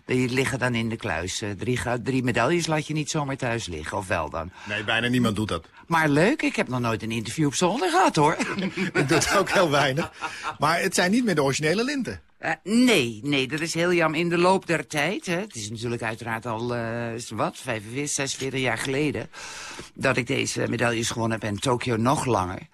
Die liggen dan in de kluis. Uh, drie, drie medailles laat je niet zomaar thuis liggen, of wel dan? Nee, bijna niemand doet dat. Maar leuk, ik heb nog nooit een interview op zolder gehad, hoor. [laughs] dat doet ook heel weinig. Maar het zijn niet meer de originele linten. Uh, nee, nee, dat is heel jammer. In de loop der tijd, hè, het is natuurlijk uiteraard al, uh, wat, 45, 46 jaar geleden... dat ik deze medailles gewonnen heb en Tokio nog langer.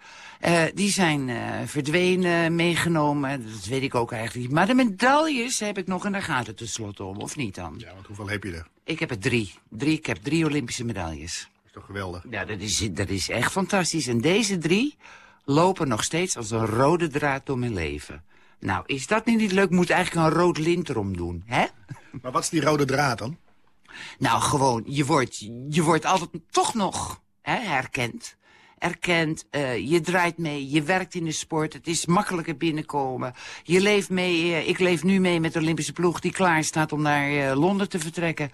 Uh, die zijn verdwenen, meegenomen, dat weet ik ook eigenlijk niet. Maar de medailles heb ik nog en daar gaat het tenslotte om, of niet dan? Ja, want hoeveel heb je er? Ik heb er drie. drie ik heb drie Olympische medailles. Dat is toch geweldig? Ja, dat is, dat is echt fantastisch. En deze drie lopen nog steeds als een rode draad door mijn leven. Nou, is dat niet leuk? Moet eigenlijk een rood lint erom doen, hè? Maar wat is die rode draad dan? Nou, gewoon, je wordt, je wordt altijd toch nog hè, herkend erkent, uh, je draait mee, je werkt in de sport, het is makkelijker binnenkomen. Je leeft mee, uh, ik leef nu mee met de Olympische ploeg die klaar staat om naar uh, Londen te vertrekken.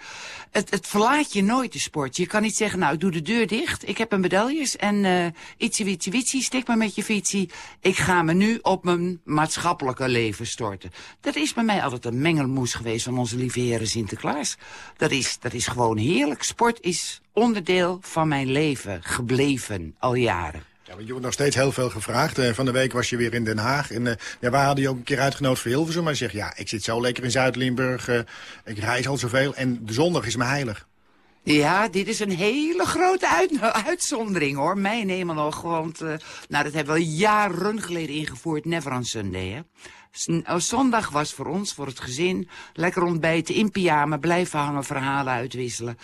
Het, het verlaat je nooit, de sport. Je kan niet zeggen, nou, ik doe de deur dicht, ik heb een medailles en uh, ietsie witsie witsie, stik maar met je fietsie. Ik ga me nu op mijn maatschappelijke leven storten. Dat is bij mij altijd een mengelmoes geweest van onze lieve heren Sinterklaas. Dat is, dat is gewoon heerlijk. Sport is onderdeel van mijn leven gebleven, al jaren. Ja, je wordt nog steeds heel veel gevraagd. Uh, van de week was je weer in Den Haag. En uh, ja, waar hadden je ook een keer uitgenodigd voor Hilversum. Maar je zegt, ja, ik zit zo lekker in Zuid-Limburg. Uh, ik reis al zoveel. En de zondag is me heilig. Ja, dit is een hele grote uit uitzondering, hoor. Mij nemen nog, want... nou, dat hebben we jaren geleden ingevoerd. Never on Sunday, hè. Zondag was voor ons, voor het gezin, lekker ontbijten in pyjama, blijven hangen, verhalen uitwisselen.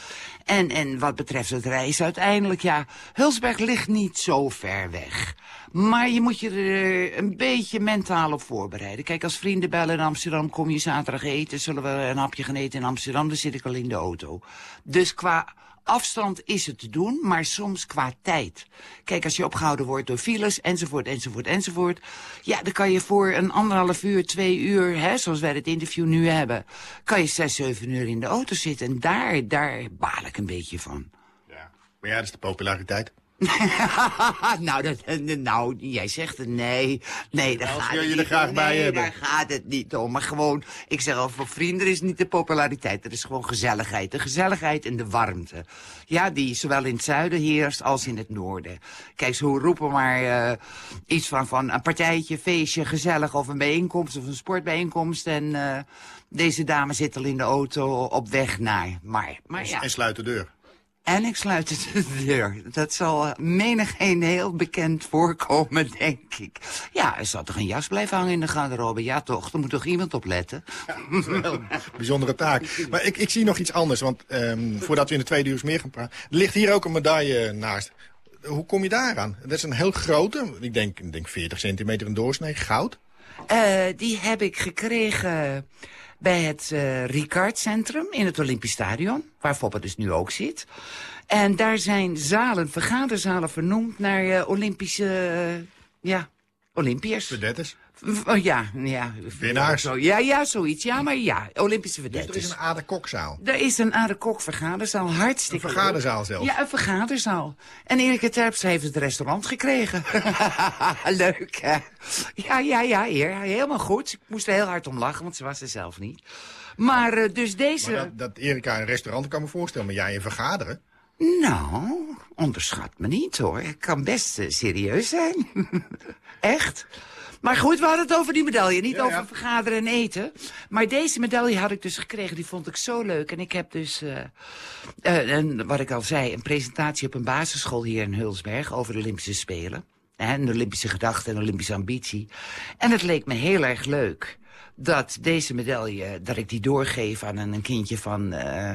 En, en wat betreft het reis uiteindelijk, ja, Hulsberg ligt niet zo ver weg. Maar je moet je er een beetje mentaal op voorbereiden. Kijk, als vrienden bellen in Amsterdam, kom je zaterdag eten, zullen we een hapje gaan eten in Amsterdam, dan zit ik al in de auto. Dus qua afstand is het te doen, maar soms qua tijd. Kijk, als je opgehouden wordt door files, enzovoort, enzovoort, enzovoort... ja, dan kan je voor een anderhalf uur, twee uur, hè, zoals wij het interview nu hebben... kan je zes, zeven uur in de auto zitten. En daar, daar baal ik een beetje van. Ja, maar ja, dat is de populariteit. [laughs] nou, dat, nou, jij zegt het, nee. Nee, daar gaat het je niet er graag om. bij nee, hebben. daar gaat het niet om. Maar gewoon, ik zeg al, voor vrienden is niet de populariteit. Er is gewoon gezelligheid. De gezelligheid en de warmte. Ja, die zowel in het zuiden heerst als in het noorden. Kijk, ze roepen maar uh, iets van, van een partijtje, feestje, gezellig... of een bijeenkomst of een sportbijeenkomst. En uh, deze dame zit al in de auto op weg naar. Maar, maar ja. En sluit de deur. En ik sluit de [laughs] deur. Dat zal menig een heel bekend voorkomen, denk ik. Ja, er zal toch een jas blijven hangen in de garderobe? Ja, toch? Er moet toch iemand op letten? Ja, dat is wel een bijzondere taak. Maar ik, ik zie nog iets anders, want um, voordat we in de tweede uur meer gaan praten... er ligt hier ook een medaille naast. Hoe kom je daar aan? Dat is een heel grote, ik denk, ik denk 40 centimeter in doorsnee, goud. Uh, die heb ik gekregen bij het uh, Ricard Centrum in het Olympisch Stadion, waar Foppe dus nu ook zit. En daar zijn zalen, vergaderzalen vernoemd naar uh, Olympische, uh, ja, Olympiërs. Oh, ja, ja. Winnaars? Zo, ja, ja, zoiets. Ja, maar ja, Olympische. Dus er is een Ade Kokzaal? Er is een Ade Kok vergaderzaal, hartstikke Een vergaderzaal zelfs? Ja, een vergaderzaal. En Erika Terpstra heeft het restaurant gekregen. [laughs] Leuk, hè? Ja, ja, ja, eer. helemaal goed. Ik moest er heel hard om lachen, want ze was er zelf niet. Maar uh, dus deze... Maar dat, dat Erika een restaurant kan me voorstellen, maar jij een vergaderen? Nou, onderschat me niet hoor. Ik kan best uh, serieus zijn. [laughs] Echt. Maar goed, we hadden het over die medaille. Niet Ja, over vergaderen en eten. Maar deze medaille had ik dus gekregen. Die vond ik zo leuk. En ik heb dus, eh eh, een, wat ik al zei, een presentatie op een basisschool hier in Hulsberg over de Olympische Spelen. En de Olympische gedachte en de Olympische ambitie. En het leek me heel erg leuk dat deze medaille, dat ik die doorgeef aan een, kindje van eh,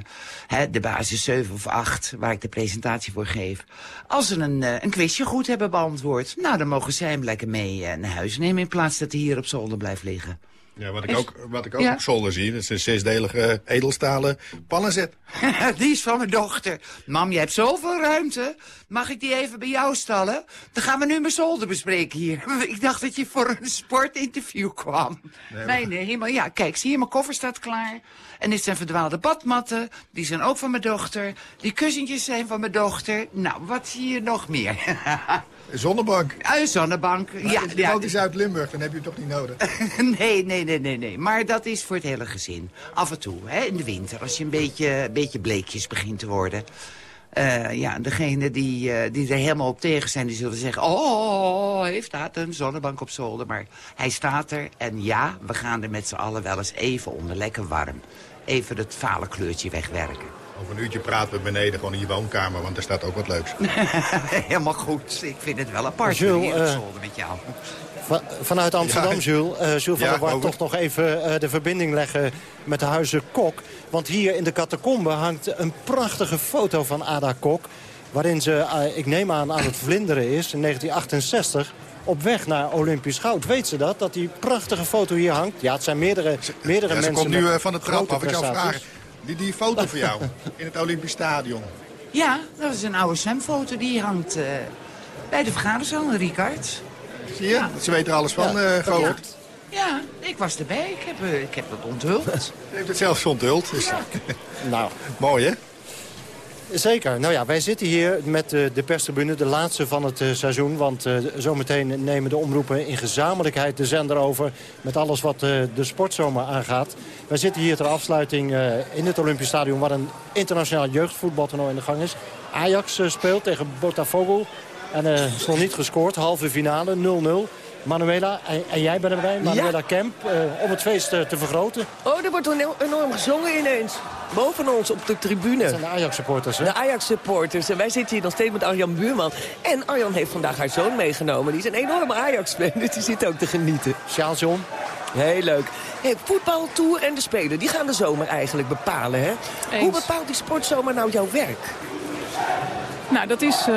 hè, de basis 7 of 8, waar ik de presentatie voor geef. Als ze een, eh, een quizje goed hebben beantwoord, nou dan mogen zij hem lekker mee eh, naar huis nemen in plaats dat hij hier op zolder blijft liggen. Ja, wat ik Is- ook, wat ik ook Ja. op zolder zie, dat is een zesdelige edelstalen pannenzet. [laughs] die is van mijn dochter. Mam, je hebt zoveel ruimte. Mag ik die even bij jou stallen? Dan gaan we nu mijn zolder bespreken hier. [laughs] Ik dacht dat je voor een sportinterview kwam. Nee, Nee, nee, helemaal. Ja, kijk, zie je, mijn koffer staat klaar. En dit zijn verdwaalde badmatten. Die zijn ook van mijn dochter. Die kussentjes zijn van mijn dochter. Nou, wat zie je nog meer? [laughs] Zonnebank. Een zonnebank, ja. ja, ja. woont in Zuid-Limburg, dan heb je het toch niet nodig. [laughs] nee, nee, nee, nee, nee. Maar dat is voor het hele gezin. Af en toe, hè, in de winter, als je een beetje, een beetje bleekjes begint te worden. Eh, ja, degene die, eh, die er helemaal op tegen zijn, die zullen zeggen... oh, heeft staat een zonnebank op zolder. Maar hij staat er en ja, we gaan er met z'n allen wel eens even onder. Lekker warm. Even het vale kleurtje wegwerken. Over een uurtje praten we beneden gewoon in je woonkamer, want er staat ook wat leuks. [laughs] helemaal goed. Ik vind het wel apart Jules, zolder met jou. Va- Vanuit Amsterdam, Ja. Jules. Eh Jules van Ja, der Wart, over. toch nog even eh, de verbinding leggen met de huizen Kok. Want hier in de catacombe hangt een prachtige foto van Ada Kok. Waarin ze, ik neem aan, aan het vlinderen is in 1968 op weg naar Olympisch goud. Weet ze dat? Dat die prachtige foto hier hangt? Ja, het zijn meerdere, meerdere Ja, ze mensen komt nu eh, van de trap af. Ik zou vragen, die, die foto van jou in het Olympisch Stadion. Ja, dat is een oude Sam-foto. Die hangt eh, bij de vergaderzaal, Ricard. Zie je? Ze weet er alles van, Ja. eh Govert. Ja, ik was erbij. Ik heb, eh, ik heb dat onthuld. Ze heeft het zelfs onthuld. Dus... [laughs] Nou. Mooi, hè? Zeker. Nou ja, wij zitten hier met eh, de perstribune, de laatste van het eh, seizoen. Want eh, zometeen nemen de omroepen in gezamenlijkheid de zender over... met alles wat de sportzomer aangaat. Wij zitten hier ter afsluiting in het Olympisch Stadion... waar een internationaal jeugdvoetbaltoernooi in de gang is. Ajax speelt tegen Botafogo. En is nog niet gescoord. Halve finale, 0-0. Manuela, en, en jij bent erbij, Manuela Kemp, om het feest te vergroten. Oh, er wordt enorm gezongen ineens. Boven ons op de tribune. Dat zijn de Ajax-supporters, hè? De Ajax-supporters. En wij zitten hier nog steeds met Arjan Buurman. En Arjan heeft vandaag haar zoon meegenomen. Die is een enorme Ajax-fan, [laughs] dus die zit ook te genieten. Sjaaltje om. Heel leuk. Hey, voetbal, tour en de Spelen, die gaan de zomer eigenlijk bepalen, hè? Hoe bepaalt die sportzomer nou jouw werk? Nou, dat is eh,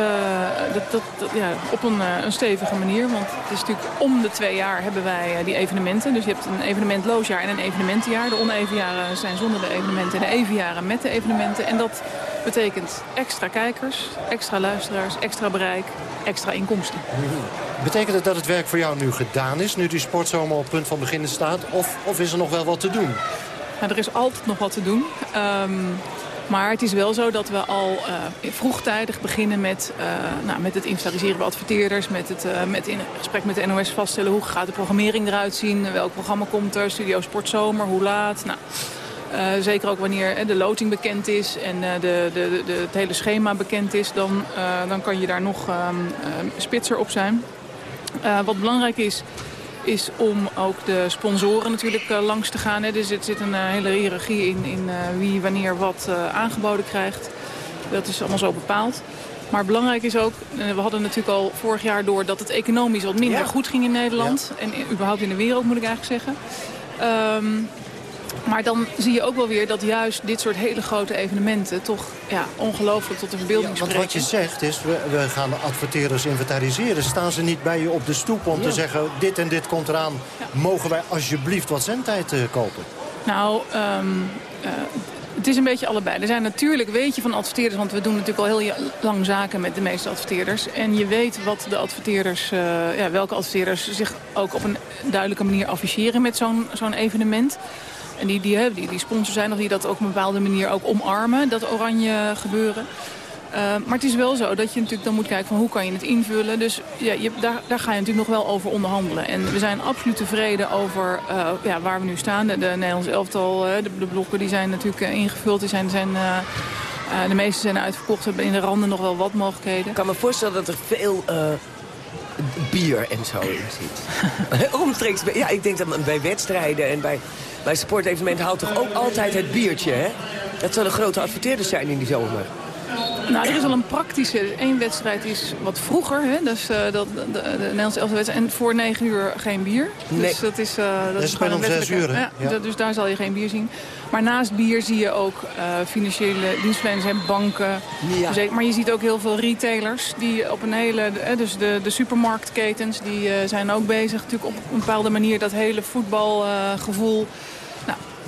dat, dat, dat- ja, op een, eh, een stevige manier. Want het is natuurlijk om de twee jaar hebben wij eh, die evenementen. Dus je hebt een evenementloos jaar en een evenementenjaar. De oneven jaren zijn zonder de evenementen en de even jaren met de evenementen. En dat betekent extra kijkers, extra luisteraars, extra bereik, extra inkomsten. Betekent het dat het werk voor jou nu gedaan is, nu die sportzomer op punt van beginnen staat? Of, of is er nog wel wat te doen? Nou, er is altijd nog wat te doen. Ehm, maar het is wel zo dat we al eh, vroegtijdig beginnen met, eh, nou, met het inventariseren van adverteerders. Met het eh, met in gesprek met de NOS vaststellen hoe gaat de programmering eruit zien. Welk programma komt er, Studio Sportzomer, hoe laat. Nou, zeker ook wanneer de loting bekend is en de, de, de, het hele schema bekend is. Dan, dan kan je daar nog ehm, ehm, spitser op zijn. Wat belangrijk is, is om ook de sponsoren natuurlijk eh, langs te gaan. Hè. Dus er zit een eh, hele hiërarchie in, in eh, wie wanneer wat aangeboden krijgt. Dat is allemaal zo bepaald. Maar belangrijk is ook, we hadden natuurlijk al vorig jaar door dat het economisch wat minder Ja. goed ging in Nederland. En überhaupt in de wereld moet ik eigenlijk zeggen. Ehm, maar dan zie je ook wel weer dat juist dit soort hele grote evenementen toch ja, ongelooflijk tot de verbeelding Want spreken. wat je zegt is, we, we gaan adverteerders inventariseren. Staan ze niet bij je op de stoep om Ja. te zeggen... dit en dit komt eraan, mogen wij alsjeblieft wat zendtijd eh, kopen? Nou, ehm, eh, het is een beetje allebei. Er zijn natuurlijk, weet je van adverteerders... want we doen natuurlijk al heel ja- lang zaken met de meeste adverteerders. En je weet wat de adverteerders, eh, ja, welke adverteerders zich ook op een duidelijke manier afficheren met zo'n zo'n evenement. En die, die, die, die sponsor zijn of die dat ook op een bepaalde manier ook omarmen, dat oranje gebeuren. Eh, maar het is wel zo dat je natuurlijk dan moet kijken van hoe kan je het invullen. Dus ja, je, daar, daar ga je natuurlijk nog wel over onderhandelen. En we zijn absoluut tevreden over eh, ja, waar we nu staan. De, de Nederlands elftal, de, de blokken die zijn natuurlijk eh, ingevuld. Die zijn, zijn, de meeste zijn uitverkocht. We hebben in de randen nog wel wat mogelijkheden. Ik kan me voorstellen dat er veel bier en zo in zit. [laughs] Omstreeks, ja, ik denk dat bij wedstrijden en bij, bij sportevenementen houdt toch ook altijd het biertje, hè? Dat zullen grote adverteerders zijn in die zomer. Nou, er is al een praktische. Eén wedstrijd is wat vroeger. Hè? Dus, eh, dat, de, de, de Nederlandse wedstrijd. En voor negen uur geen bier. Nee. Dus dat is, eh dat Dat is gewoon om zes uur? Ja, Dus daar zal je geen bier zien. Maar naast bier zie je ook eh, financiële dienstverleners en banken. Ja. Zeker, maar je ziet ook heel veel retailers. Die op een hele, dus de, de supermarktketens. Die eh, zijn ook bezig natuurlijk op een bepaalde manier. Dat hele voetbalgevoel.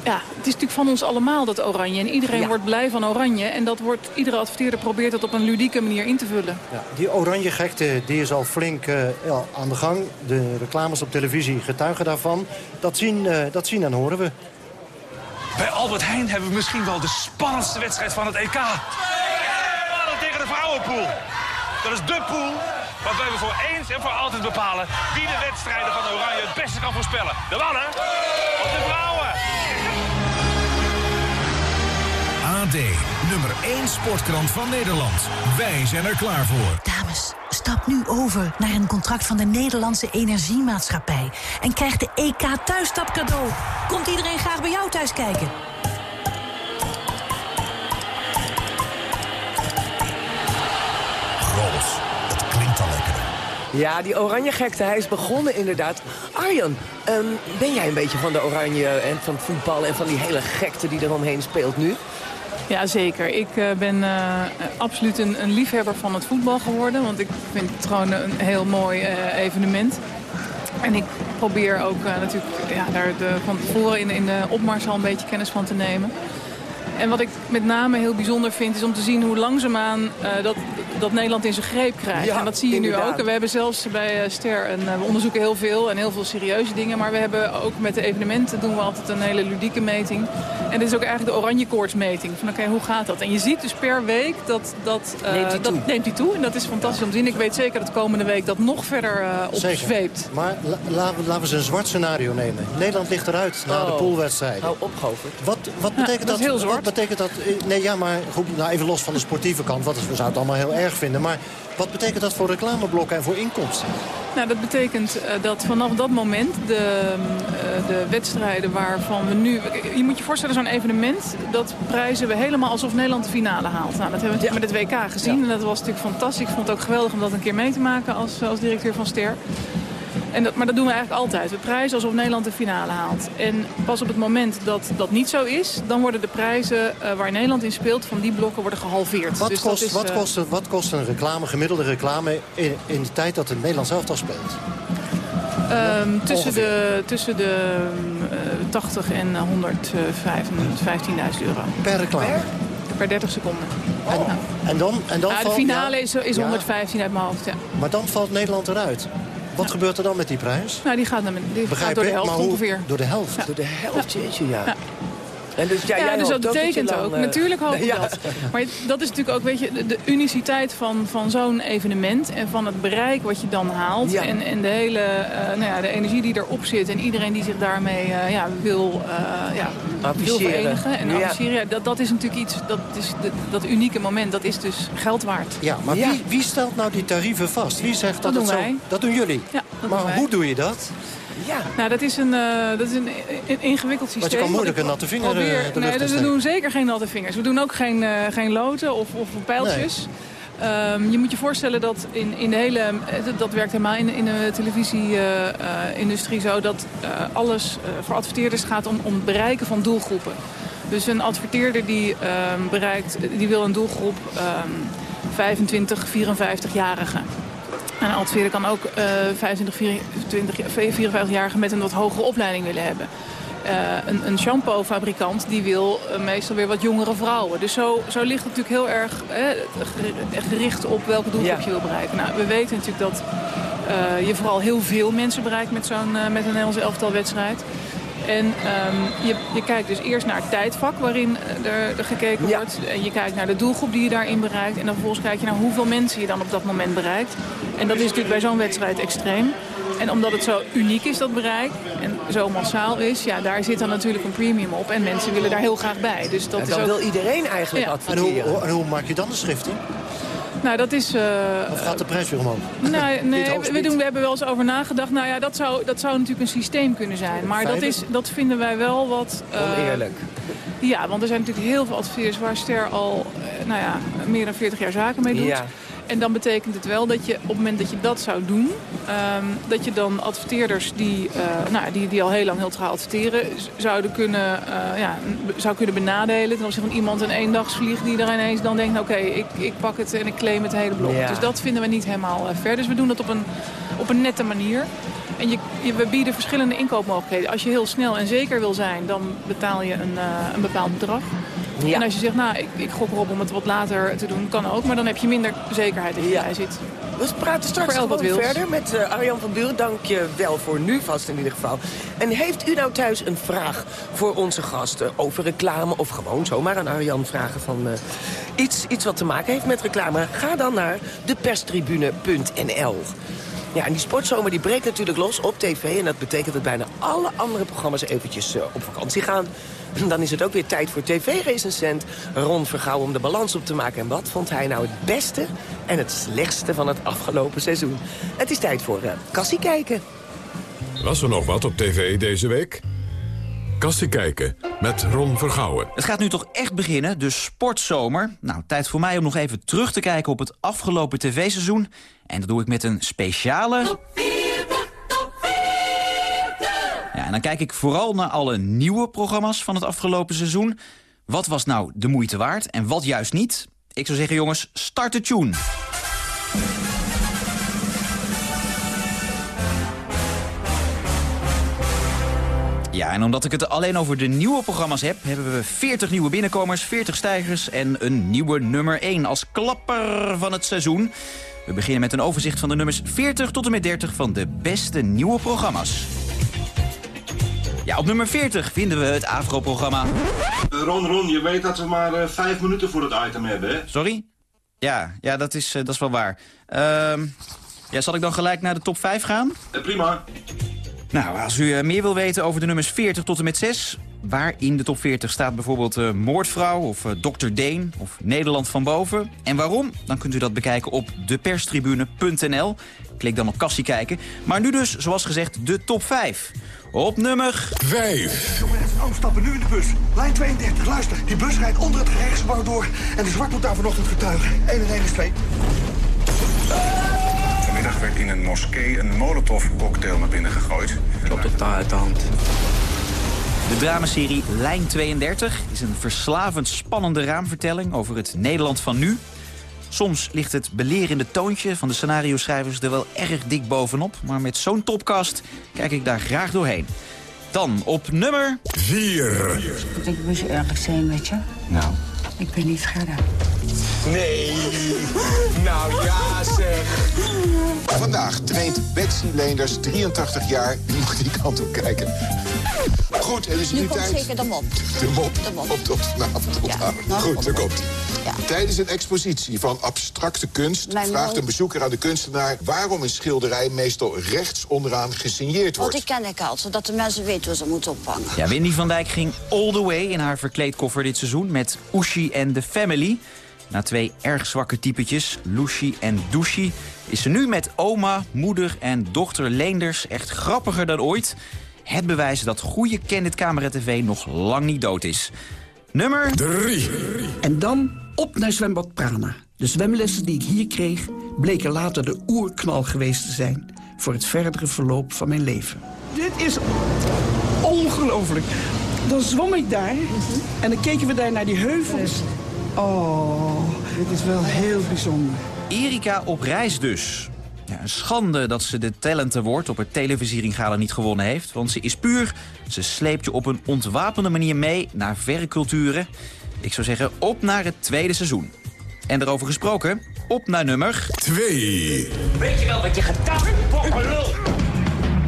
Ja, het is natuurlijk van ons allemaal dat oranje. En iedereen Ja. wordt blij van oranje. En dat wordt, iedere adverteerder probeert dat op een ludieke manier in te vullen. Ja, die oranje gekte die is al flink eh, ja, aan de gang. De reclames op televisie getuigen daarvan. Dat zien, eh, dat zien en horen we. Bij Albert Heijn hebben we misschien wel de spannendste wedstrijd van het EK. Mannen tegen de vrouwenpool. Dat is de pool waarbij we voor eens en voor altijd bepalen wie de wedstrijden van Oranje het beste kan voorspellen. De mannen of de vrouwen? AD, nummer 1 sportkrant van Nederland. Wij zijn er klaar voor. Dames, stap nu over naar een contract van de Nederlandse Energiemaatschappij. En krijg de EK thuisstap cadeau. Komt iedereen graag bij jou thuis kijken? Het klinkt al lekker. Ja, die oranje gekte, hij is begonnen inderdaad. Arjan, ehm, ben jij een beetje van de oranje en van voetbal... en van die hele gekte die eromheen speelt nu? Ja, zeker. Ik eh, ben eh, absoluut een, een liefhebber van het voetbal geworden. Want ik vind het gewoon een heel mooi eh, evenement. En ik probeer ook natuurlijk ja, daar de, van tevoren in, in de opmars al een beetje kennis van te nemen. En wat ik met name heel bijzonder vind... is om te zien hoe langzaamaan uh, dat, dat Nederland in zijn greep krijgt. Ja, en dat zie je inderdaad. nu ook. En we hebben zelfs bij uh, Ster... En, uh, we onderzoeken heel veel en heel veel serieuze dingen. Maar we hebben ook met de evenementen... doen we altijd een hele ludieke meting. En dit is ook eigenlijk de oranje koortsmeting. Van oké, hoe gaat dat? En je ziet dus per week dat... dat, Neemt die toe. dat neemt die toe. En dat is fantastisch om te zien. Ik weet zeker dat komende week dat nog verder Zeker. opzweept. Maar la- laten we- laten we eens een zwart scenario nemen. Nederland ligt eruit na de Oh. poolwedstrijden. Hou op, Govert. Wat, wat betekent dat is heel zwart. Wat betekent dat? eh, Nee, ja, maar goed, nou even los van de sportieve kant. Wat we zouden het allemaal heel erg vinden. Maar wat betekent dat voor reclameblokken en voor inkomsten? Nou, dat betekent eh, dat vanaf dat moment de, eh, de wedstrijden waarvan we nu... Je moet je voorstellen, zo'n evenement, dat prijzen we helemaal alsof Nederland de finale haalt. Nou, dat hebben we natuurlijk met het WK gezien en dat was natuurlijk fantastisch. Ik vond het ook geweldig om dat een keer mee te maken als, als directeur van Ster. En dat, maar dat doen we eigenlijk altijd. We prijzen alsof Nederland de finale haalt. En pas op het moment dat dat niet zo is... dan worden de prijzen eh, waar Nederland in speelt... van die blokken worden gehalveerd. Wat, Dus kost, is, wat, eh, kost, wat kost een reclame, gemiddelde reclame in, in de tijd dat het Nederlands elftal speelt? Ehm, tussen de, tussen de eh, 80 en 115.000 euro. Per reclame? Per 30 seconden. En, en dan, en dan Ja, de valt- finale ja, is, is ja, 115 uit mijn hoofd, ja. Maar dan valt Nederland eruit. Wat gebeurt er dan met die prijs? Nou, die gaat, naar, die gaat door de ik, helft maar hoe- ongeveer. Door de helft? Door de helft, jeetje, ja. Ja. En dus, ja, Ja, jij dus dat betekent dan, ook. eh, Natuurlijk hoop ik [laughs] ja. dat. Maar dat is natuurlijk ook, weet je, de, de uniciteit van, van zo'n evenement... en van het bereik wat je dan haalt... Ja. En, en de hele eh, nou ja, de energie die erop zit... en iedereen die zich daarmee eh, ja, wil, eh, ja, wil Appreciëren. verenigen en Ja. appreciëren... Ja, dat, dat is natuurlijk iets, dat, is de, dat unieke moment... dat is dus geld waard. Ja, maar Ja. Wie, wie stelt nou die tarieven vast? Wie zegt dat, Dat het doen zo... wij. Dat doen jullie? Ja, dat maar doen wij. hoe doe je dat? Ja. Nou, dat is een, eh, dat is een, een ingewikkeld systeem. Want je kan moeilijk een natte vinger, probeer- eh, de lucht Nee, in we doen zeker geen natte vingers. We doen ook geen, eh, geen loten of, of pijltjes. Ehm, je moet je voorstellen dat in, in de hele... eh, dat- werkt helemaal in, in de televisie-industrie zo... dat eh, alles eh, voor adverteerders gaat om, om het bereiken van doelgroepen. Dus een adverteerder die, ehm, bereikt, die wil een doelgroep ehm 25, 54-jarigen. En kan ook eh 25, 24, 54-jarigen met een wat hogere opleiding willen hebben. Eh, een, een shampoo-fabrikant die wil eh, meestal weer wat jongere vrouwen. Dus zo, zo ligt het natuurlijk heel erg eh, ger- gericht op welke doelgroep Ja. je wil bereiken. Nou, we weten natuurlijk dat je vooral heel veel mensen bereikt met, zo'n, met een Nederlands elftal wedstrijd. En ehm, je, je kijkt dus eerst naar het tijdvak waarin eh, er, er gekeken wordt. En je kijkt naar de doelgroep die je daarin bereikt. En dan vervolgens kijk je naar hoeveel mensen je dan op dat moment bereikt. En dat is natuurlijk bij zo'n wedstrijd extreem. En omdat het zo uniek is, dat bereik, en zo massaal is... ja, daar zit dan natuurlijk een premium op. En mensen willen daar heel graag bij. Dus dat En is dan ook... wil iedereen eigenlijk Ja. En adverteren. hoe, hoe- en hoe maak je dan de schrifting? Nou, dat is... eh, Of gaat de prijs weer omhoog? [laughs] Nee, Niet nee we, doen, we hebben wel eens over nagedacht. Nou ja, dat zou, dat zou natuurlijk een systeem kunnen zijn. Maar dat, is, dat vinden wij wel wat... eh, Oneerlijk. Ja, want er zijn natuurlijk heel veel adverteerders waar Ster al eh, nou ja, meer dan 40 jaar zaken mee doet. Ja. En dan betekent het wel dat je op het moment dat je dat zou doen... ehm, dat je dan adverteerders die, eh, nou, die, die al heel lang heel trouw adverteren... zouden kunnen, eh, ja, zou kunnen benadelen ten opzichte van iemand een eendagsvlieg... die er ineens dan denkt, oké, ik, ik pak het en ik claim het hele blok. Ja. Dus dat vinden we niet helemaal eh, ver. Dus we doen dat op een, op een nette manier. En je, je, we bieden verschillende inkoopmogelijkheden. Als je heel snel en zeker wil zijn, dan betaal je een, een bepaald bedrag. En als je zegt, nou, ik, ik gok erop om het wat later te doen, kan ook. Maar dan heb je minder zekerheid dat je bij zit. We praten straks wat gewoon verder met eh, Arjan van Buren. Dank je wel voor nu vast in ieder geval. En heeft u nou thuis een vraag voor onze gasten over reclame... of gewoon zomaar aan Arjan vragen van eh, iets, iets wat te maken heeft met reclame? Ga dan naar deperstribune.nl. Ja, en die sportzomer die breekt natuurlijk los op tv... en dat betekent dat bijna alle andere programma's eventjes eh, op vakantie gaan. [laughs] Dan is het ook weer tijd voor tv-recensent Ron Vergouw om de balans op te maken. En wat vond hij nou het beste en het slechtste van het afgelopen seizoen? Het is tijd voor uh, Kassie kijken. Was er nog wat op tv deze week? Kassie kijken met Ron Vergouwen. Het gaat nu toch echt beginnen, de sportzomer. Nou, tijd voor mij om nog even terug te kijken op het afgelopen tv-seizoen. En dat doe ik met een speciale... En dan kijk ik vooral naar alle nieuwe programma's van het afgelopen seizoen. Wat was nou de moeite waard en wat juist niet? Ik zou zeggen, jongens, start de tune. Ja, en omdat ik het alleen over de nieuwe programma's heb... hebben we 40 nieuwe binnenkomers, 40 stijgers en een nieuwe nummer 1 als klapper van het seizoen. We beginnen met een overzicht van de nummers 40 tot en met 30 van de beste nieuwe programma's. Ja, op nummer 40 vinden we het Afro-programma. Ron, Ron, je weet dat we maar eh, vijf minuten voor het item hebben, hè? Sorry? Ja, ja dat, is, eh, dat is wel waar. Ehm, ja, zal ik dan gelijk naar de top 5 gaan? Eh, prima. Nou, als u meer wil weten over de nummers 40 tot en met 6... waar in de top 40 staat bijvoorbeeld Moordvrouw of Dr. Deen of Nederland van Boven... en waarom, dan kunt u dat bekijken op deperstribune.nl. Klik dan op kassie kijken. Maar nu dus, zoals gezegd, de top 5. Op nummer 5. Jongens, oh, stappen nu in de bus. Lijn 32, luister. Die bus rijdt onder het gerechtsgebouw door. En de zwart moet daar vanochtend getuigen. 1 en 1 is 2. Vanmiddag werd in een moskee een molotov-cocktail naar binnen gegooid. Klopt totaal uit de hand. De dramaserie Lijn 32 is een verslavend spannende raamvertelling over het Nederland van nu. Soms ligt het belerende toontje van de scenario-schrijvers er wel erg dik bovenop. Maar met zo'n topcast kijk ik daar graag doorheen. Dan op nummer 4. Ik moet je eerlijk zijn met je. Nou. Ik ben niet Gerda. Nee. Nou ja, zeg. Vandaag traint Betsy Leenders, 83 jaar. Die moet die kant op kijken. Goed, het is nu, Nu komt tijd... zeker de mop. De mop, De mop. op tot vanavond onthouden. Goed, daar komt hij. Tijdens een expositie van abstracte kunst... Mijn vraagt mooi. een bezoeker aan de kunstenaar... waarom een schilderij meestal rechts onderaan gesigneerd Want wordt. die ken ik al, zodat de mensen weten hoe ze moeten opvangen. Ja, Wendy van Dijk ging all the way in haar verkleedkoffer dit seizoen... met Ushi en The Family. Na twee erg zwakke typetjes, Lucy en Douchi... is ze nu met oma, moeder en dochter Leenders echt grappiger dan ooit. Het bewijs dat goede Candid Camera TV nog lang niet dood is. Nummer 3. En dan op naar zwembad Prana. De zwemlessen die ik hier kreeg... bleken later de oerknal geweest te zijn... voor het verdere verloop van mijn leven. Dit is ongelooflijk. Dan zwom ik daar en dan keken we daar naar die heuvels. Oh, dit is wel heel bijzonder. Erika op reis dus. Ja, een schande dat ze de Talent Award op het televisieringgala niet gewonnen heeft. Want ze is puur. Ze sleept je op een ontwapende manier mee naar verre culturen. Ik zou zeggen, op naar het tweede seizoen. En erover gesproken, op naar nummer... 2. Weet je wel wat je gedaan hebt?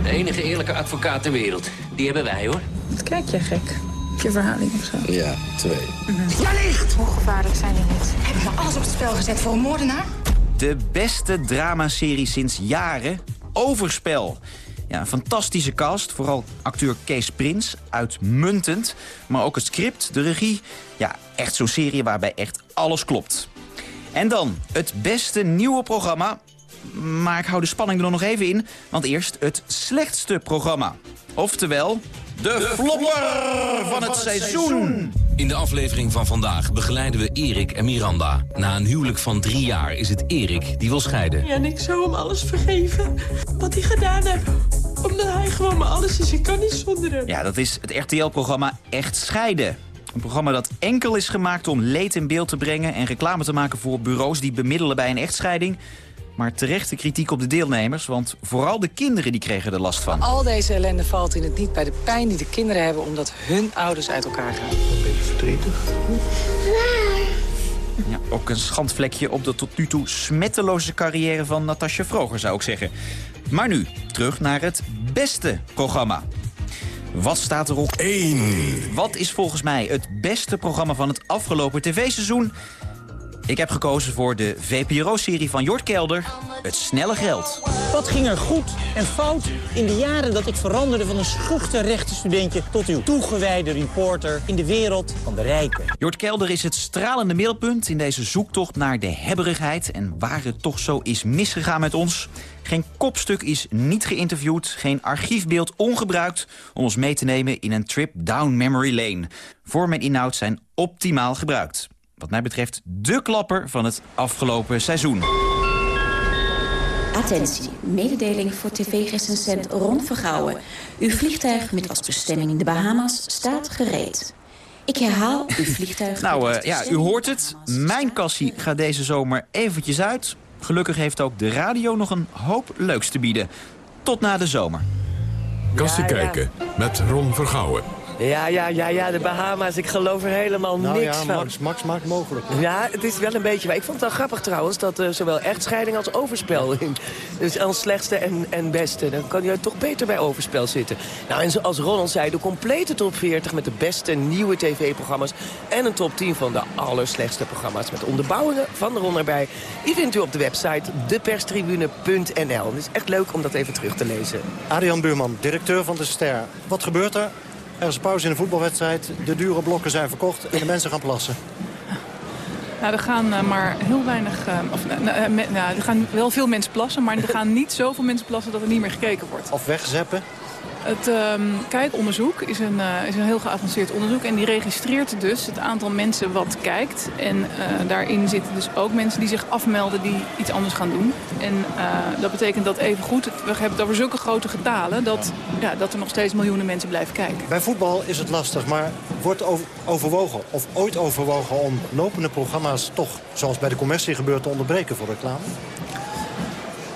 De enige eerlijke advocaat ter wereld. Die hebben wij, hoor. Wat kijk je gek? Je verhaling of zo? Ja, twee. Ja, licht! Hoe gevaarlijk zijn die niet? Hebben we alles op het spel gezet voor een moordenaar? De beste dramaserie sinds jaren, Overspel. Ja, een fantastische cast, vooral acteur Kees Prins, uitmuntend. Maar ook het script, de regie, ja, echt zo'n serie waarbij echt alles klopt. En dan het beste nieuwe programma. Maar ik hou de spanning er nog even in, want eerst het slechtste programma. Oftewel, de, flopper van het seizoen. In de aflevering van vandaag begeleiden we Erik en Miranda. Na een huwelijk van drie jaar is het Erik die wil scheiden. Ja, en ik zou hem alles vergeven wat hij gedaan heeft. Omdat hij gewoon maar alles is. Ik kan niet zonder hem. Ja, dat is het RTL-programma Echt Scheiden. Een programma dat enkel is gemaakt om leed in beeld te brengen... en reclame te maken voor bureaus die bemiddelen bij een echtscheiding. Maar terechte kritiek op de deelnemers... want vooral de kinderen die kregen er last van. Al deze ellende valt in het niet bij de pijn die de kinderen hebben... omdat hun ouders uit elkaar gaan. Een beetje verdrietig. Ja, ook een schandvlekje op de tot nu toe smetteloze carrière van Natasja Vroger, zou ik zeggen. Maar nu, terug naar het beste programma. Wat staat er op 1? Wat is volgens mij het beste programma van het afgelopen tv-seizoen? Ik heb gekozen voor de VPRO-serie van Jort Kelder, Het Snelle Geld. Wat ging er goed en fout in de jaren dat ik veranderde van een schuchter rechtenstudentje... tot uw toegewijde reporter in de wereld van de rijken? Jort Kelder is het stralende middelpunt in deze zoektocht naar de hebberigheid... en waar het toch zo is misgegaan met ons. Geen kopstuk is niet geïnterviewd, geen archiefbeeld ongebruikt... om ons mee te nemen in een trip down memory lane. Vorm en inhoud zijn optimaal gebruikt. Wat mij betreft de klapper van het afgelopen seizoen. Attentie, mededeling voor tv-recensent Ron Vergouwen. Uw vliegtuig met als bestemming de Bahama's staat gereed. Ik herhaal, uw vliegtuig... Nou, uh, ja, u hoort het. Mijn kassie gaat deze zomer eventjes uit. Gelukkig heeft ook de radio nog een hoop leuks te bieden. Tot na de zomer. Kassie ja, kijken met Ron Vergouwen. Ja, ja, ja, ja, de Bahama's. Ik geloof er helemaal nou niks ja, van. Max, Max maakt mogelijk. Ja, het is wel een beetje... Ik vond het wel grappig trouwens dat uh, zowel echtscheiding als overspel... In, dus als slechtste en, en beste. Dan kan je toch beter bij overspel zitten. Nou, en zoals Ron al zei, de complete top 40... met de beste nieuwe tv-programma's... en een top 10 van de allerslechtste programma's... met onderbouwingen van de Ron erbij. Die vindt u op de website deperstribune.nl. Het is echt leuk om dat even terug te lezen. Adrian Buurman, directeur van de Ster. Wat gebeurt er? Er is pauze in een voetbalwedstrijd. De dure blokken zijn verkocht en de mensen gaan plassen. Nou, er gaan uh, maar heel weinig... Uh, of, uh, me, nou, er gaan wel veel mensen plassen, maar er gaan niet zoveel mensen plassen dat er niet meer gekeken wordt. Of wegzeppen? Het um, kijkonderzoek is een, uh, is een heel geavanceerd onderzoek. En die registreert dus het aantal mensen wat kijkt. En uh, daarin zitten dus ook mensen die zich afmelden die iets anders gaan doen. En uh, dat betekent dat even goed, we hebben het over zulke grote getalen... Dat, ja, dat er nog steeds miljoenen mensen blijven kijken. Bij voetbal is het lastig, maar wordt over, overwogen of ooit overwogen... om lopende programma's toch, zoals bij de commercie gebeurt, te onderbreken voor reclame?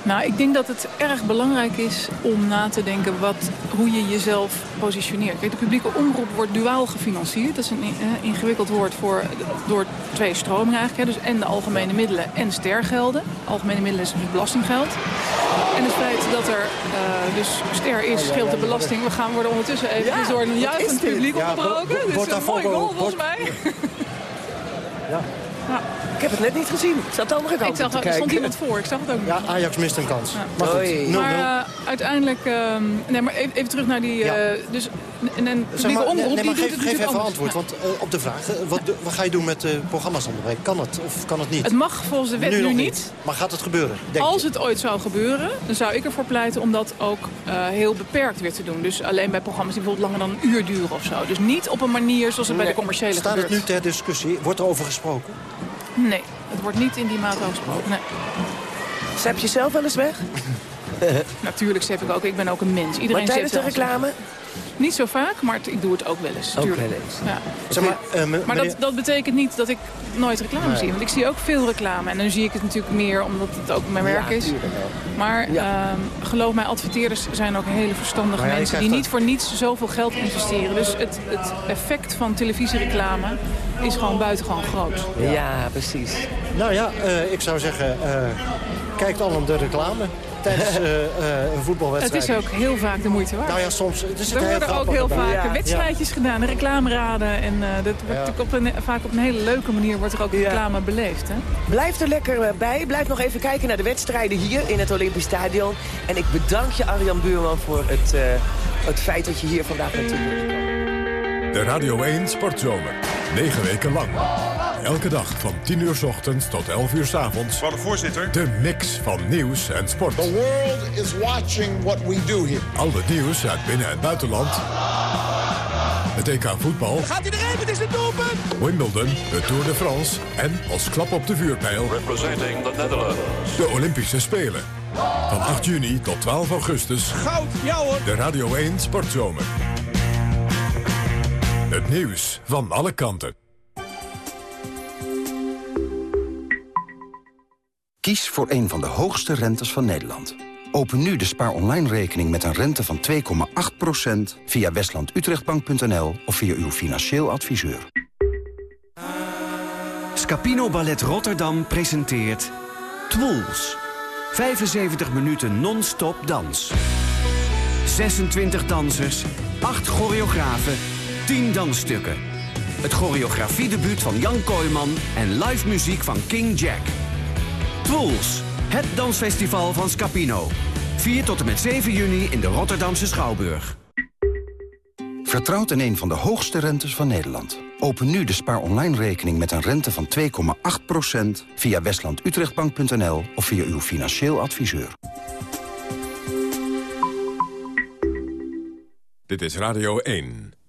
Nou, ik denk dat het erg belangrijk is om na te denken wat, hoe je jezelf positioneert. Kijk, de publieke omroep wordt duaal gefinancierd. Dat is een uh, ingewikkeld woord voor, door twee stromingen eigenlijk. Hè. Dus en de algemene middelen en stergelden. Algemene middelen is dus belastinggeld. En het feit dat er uh, dus ster is, scheelt de belasting. We gaan worden ondertussen even ja, door een juichend publiek ja, onderbroken. Dus een mooie goal volgens mij. Ja. ja. Ik heb het net niet gezien. Ik zat de andere kant ik zag, te Er stond iemand voor. Ik zag het ook niet. Ja, Ajax mist een kans. Ja. Maar goed, 0-0. Maar uh, uiteindelijk... Um, nee, maar even, even, terug naar die... Uh, dus en een zeg maar, omroep, nee, maar die geef, even anders. antwoord. Want uh, op de vraag, wat, wat ga je doen met de programma's onderbreken? Kan het of kan het niet? Het mag volgens de wet nu, nu niet. niet. Maar gaat het gebeuren? Denk Als je? het ooit zou gebeuren, dan zou ik ervoor pleiten om dat ook heel beperkt weer te doen. Dus alleen bij programma's die bijvoorbeeld langer dan een uur duren of zo. Dus niet op een manier zoals het nee. bij de commerciële Staat gebeurt. het nu ter discussie? Wordt er over gesproken? Nee, het wordt niet in die mate gesproken. Nee. Zep je zelf wel eens weg? [laughs] Natuurlijk zep ik ook. Ik ben ook een mens. Iedereen maar tijdens de reclame? Niet zo vaak, maar ik doe het ook wel eens. Ook wel eens. Ja. Zeg maar, uh, maar dat, dat, betekent niet dat ik nooit reclame nee. zie. Want ik zie ook veel reclame. En dan zie ik het natuurlijk meer omdat het ook mijn werk ja, is. Maar ja. uh, geloof mij, adverteerders zijn ook hele verstandige ja, mensen... die niet voor niets zoveel geld investeren. Dus het, het effect van televisiereclame is gewoon buitengewoon groot. Ja, precies. Nou ja, uh, ik zou zeggen, kijkt al de reclame tijdens uh, [laughs] uh, een voetbalwedstrijd. Het is ook heel vaak de moeite waard. Nou ja, soms. Het is er heel worden ook heel vaak ja. wedstrijdjes ja. gedaan, reclameraden. En uh, dat wordt ja. op een, vaak op een hele leuke manier wordt er ook reclame beleefd. Hè? Blijf er lekker bij. Blijf nog even kijken naar de wedstrijden hier in het Olympisch Stadion. En ik bedank je, Arjan Buurman, voor het, het feit dat je hier vandaag naartoe komen. De Radio 1 Sportzomer. Negen weken lang. Elke dag van 10 uur s ochtends tot 11 uur s avonds. Mevrouw de voorzitter. De mix van nieuws en sport. The world is watching what we do here. Al het nieuws uit binnen- en buitenland. Het EK voetbal. Gaat hij erin? Het is het doelpunt! Wimbledon, de Tour de France. En als klap op de vuurpijl. Representing the Netherlands. De Olympische Spelen. Van 8 juni tot 12 augustus. Goud, ja hoor. De Radio 1 Sportzomer. Het nieuws van alle kanten. Kies voor een van de hoogste rentes van Nederland. Open nu de spaar online rekening met een rente van 2,8% via westlandutrechtbank.nl of via uw financieel adviseur. Scapino Ballet Rotterdam presenteert Twools. 75 minuten non-stop dans. 26 dansers, 8 choreografen, 10 dansstukken. Het choreografiedebuut van Jan Kooijman en live muziek van King Jack. Twools, het dansfestival van Scapino. 4 tot en met 7 juni in de Rotterdamse Schouwburg. Vertrouwt in een van de hoogste rentes van Nederland. Open nu de spaar online rekening met een rente van 2,8% via westlandutrechtbank.nl of via uw financieel adviseur. Dit is Radio 1.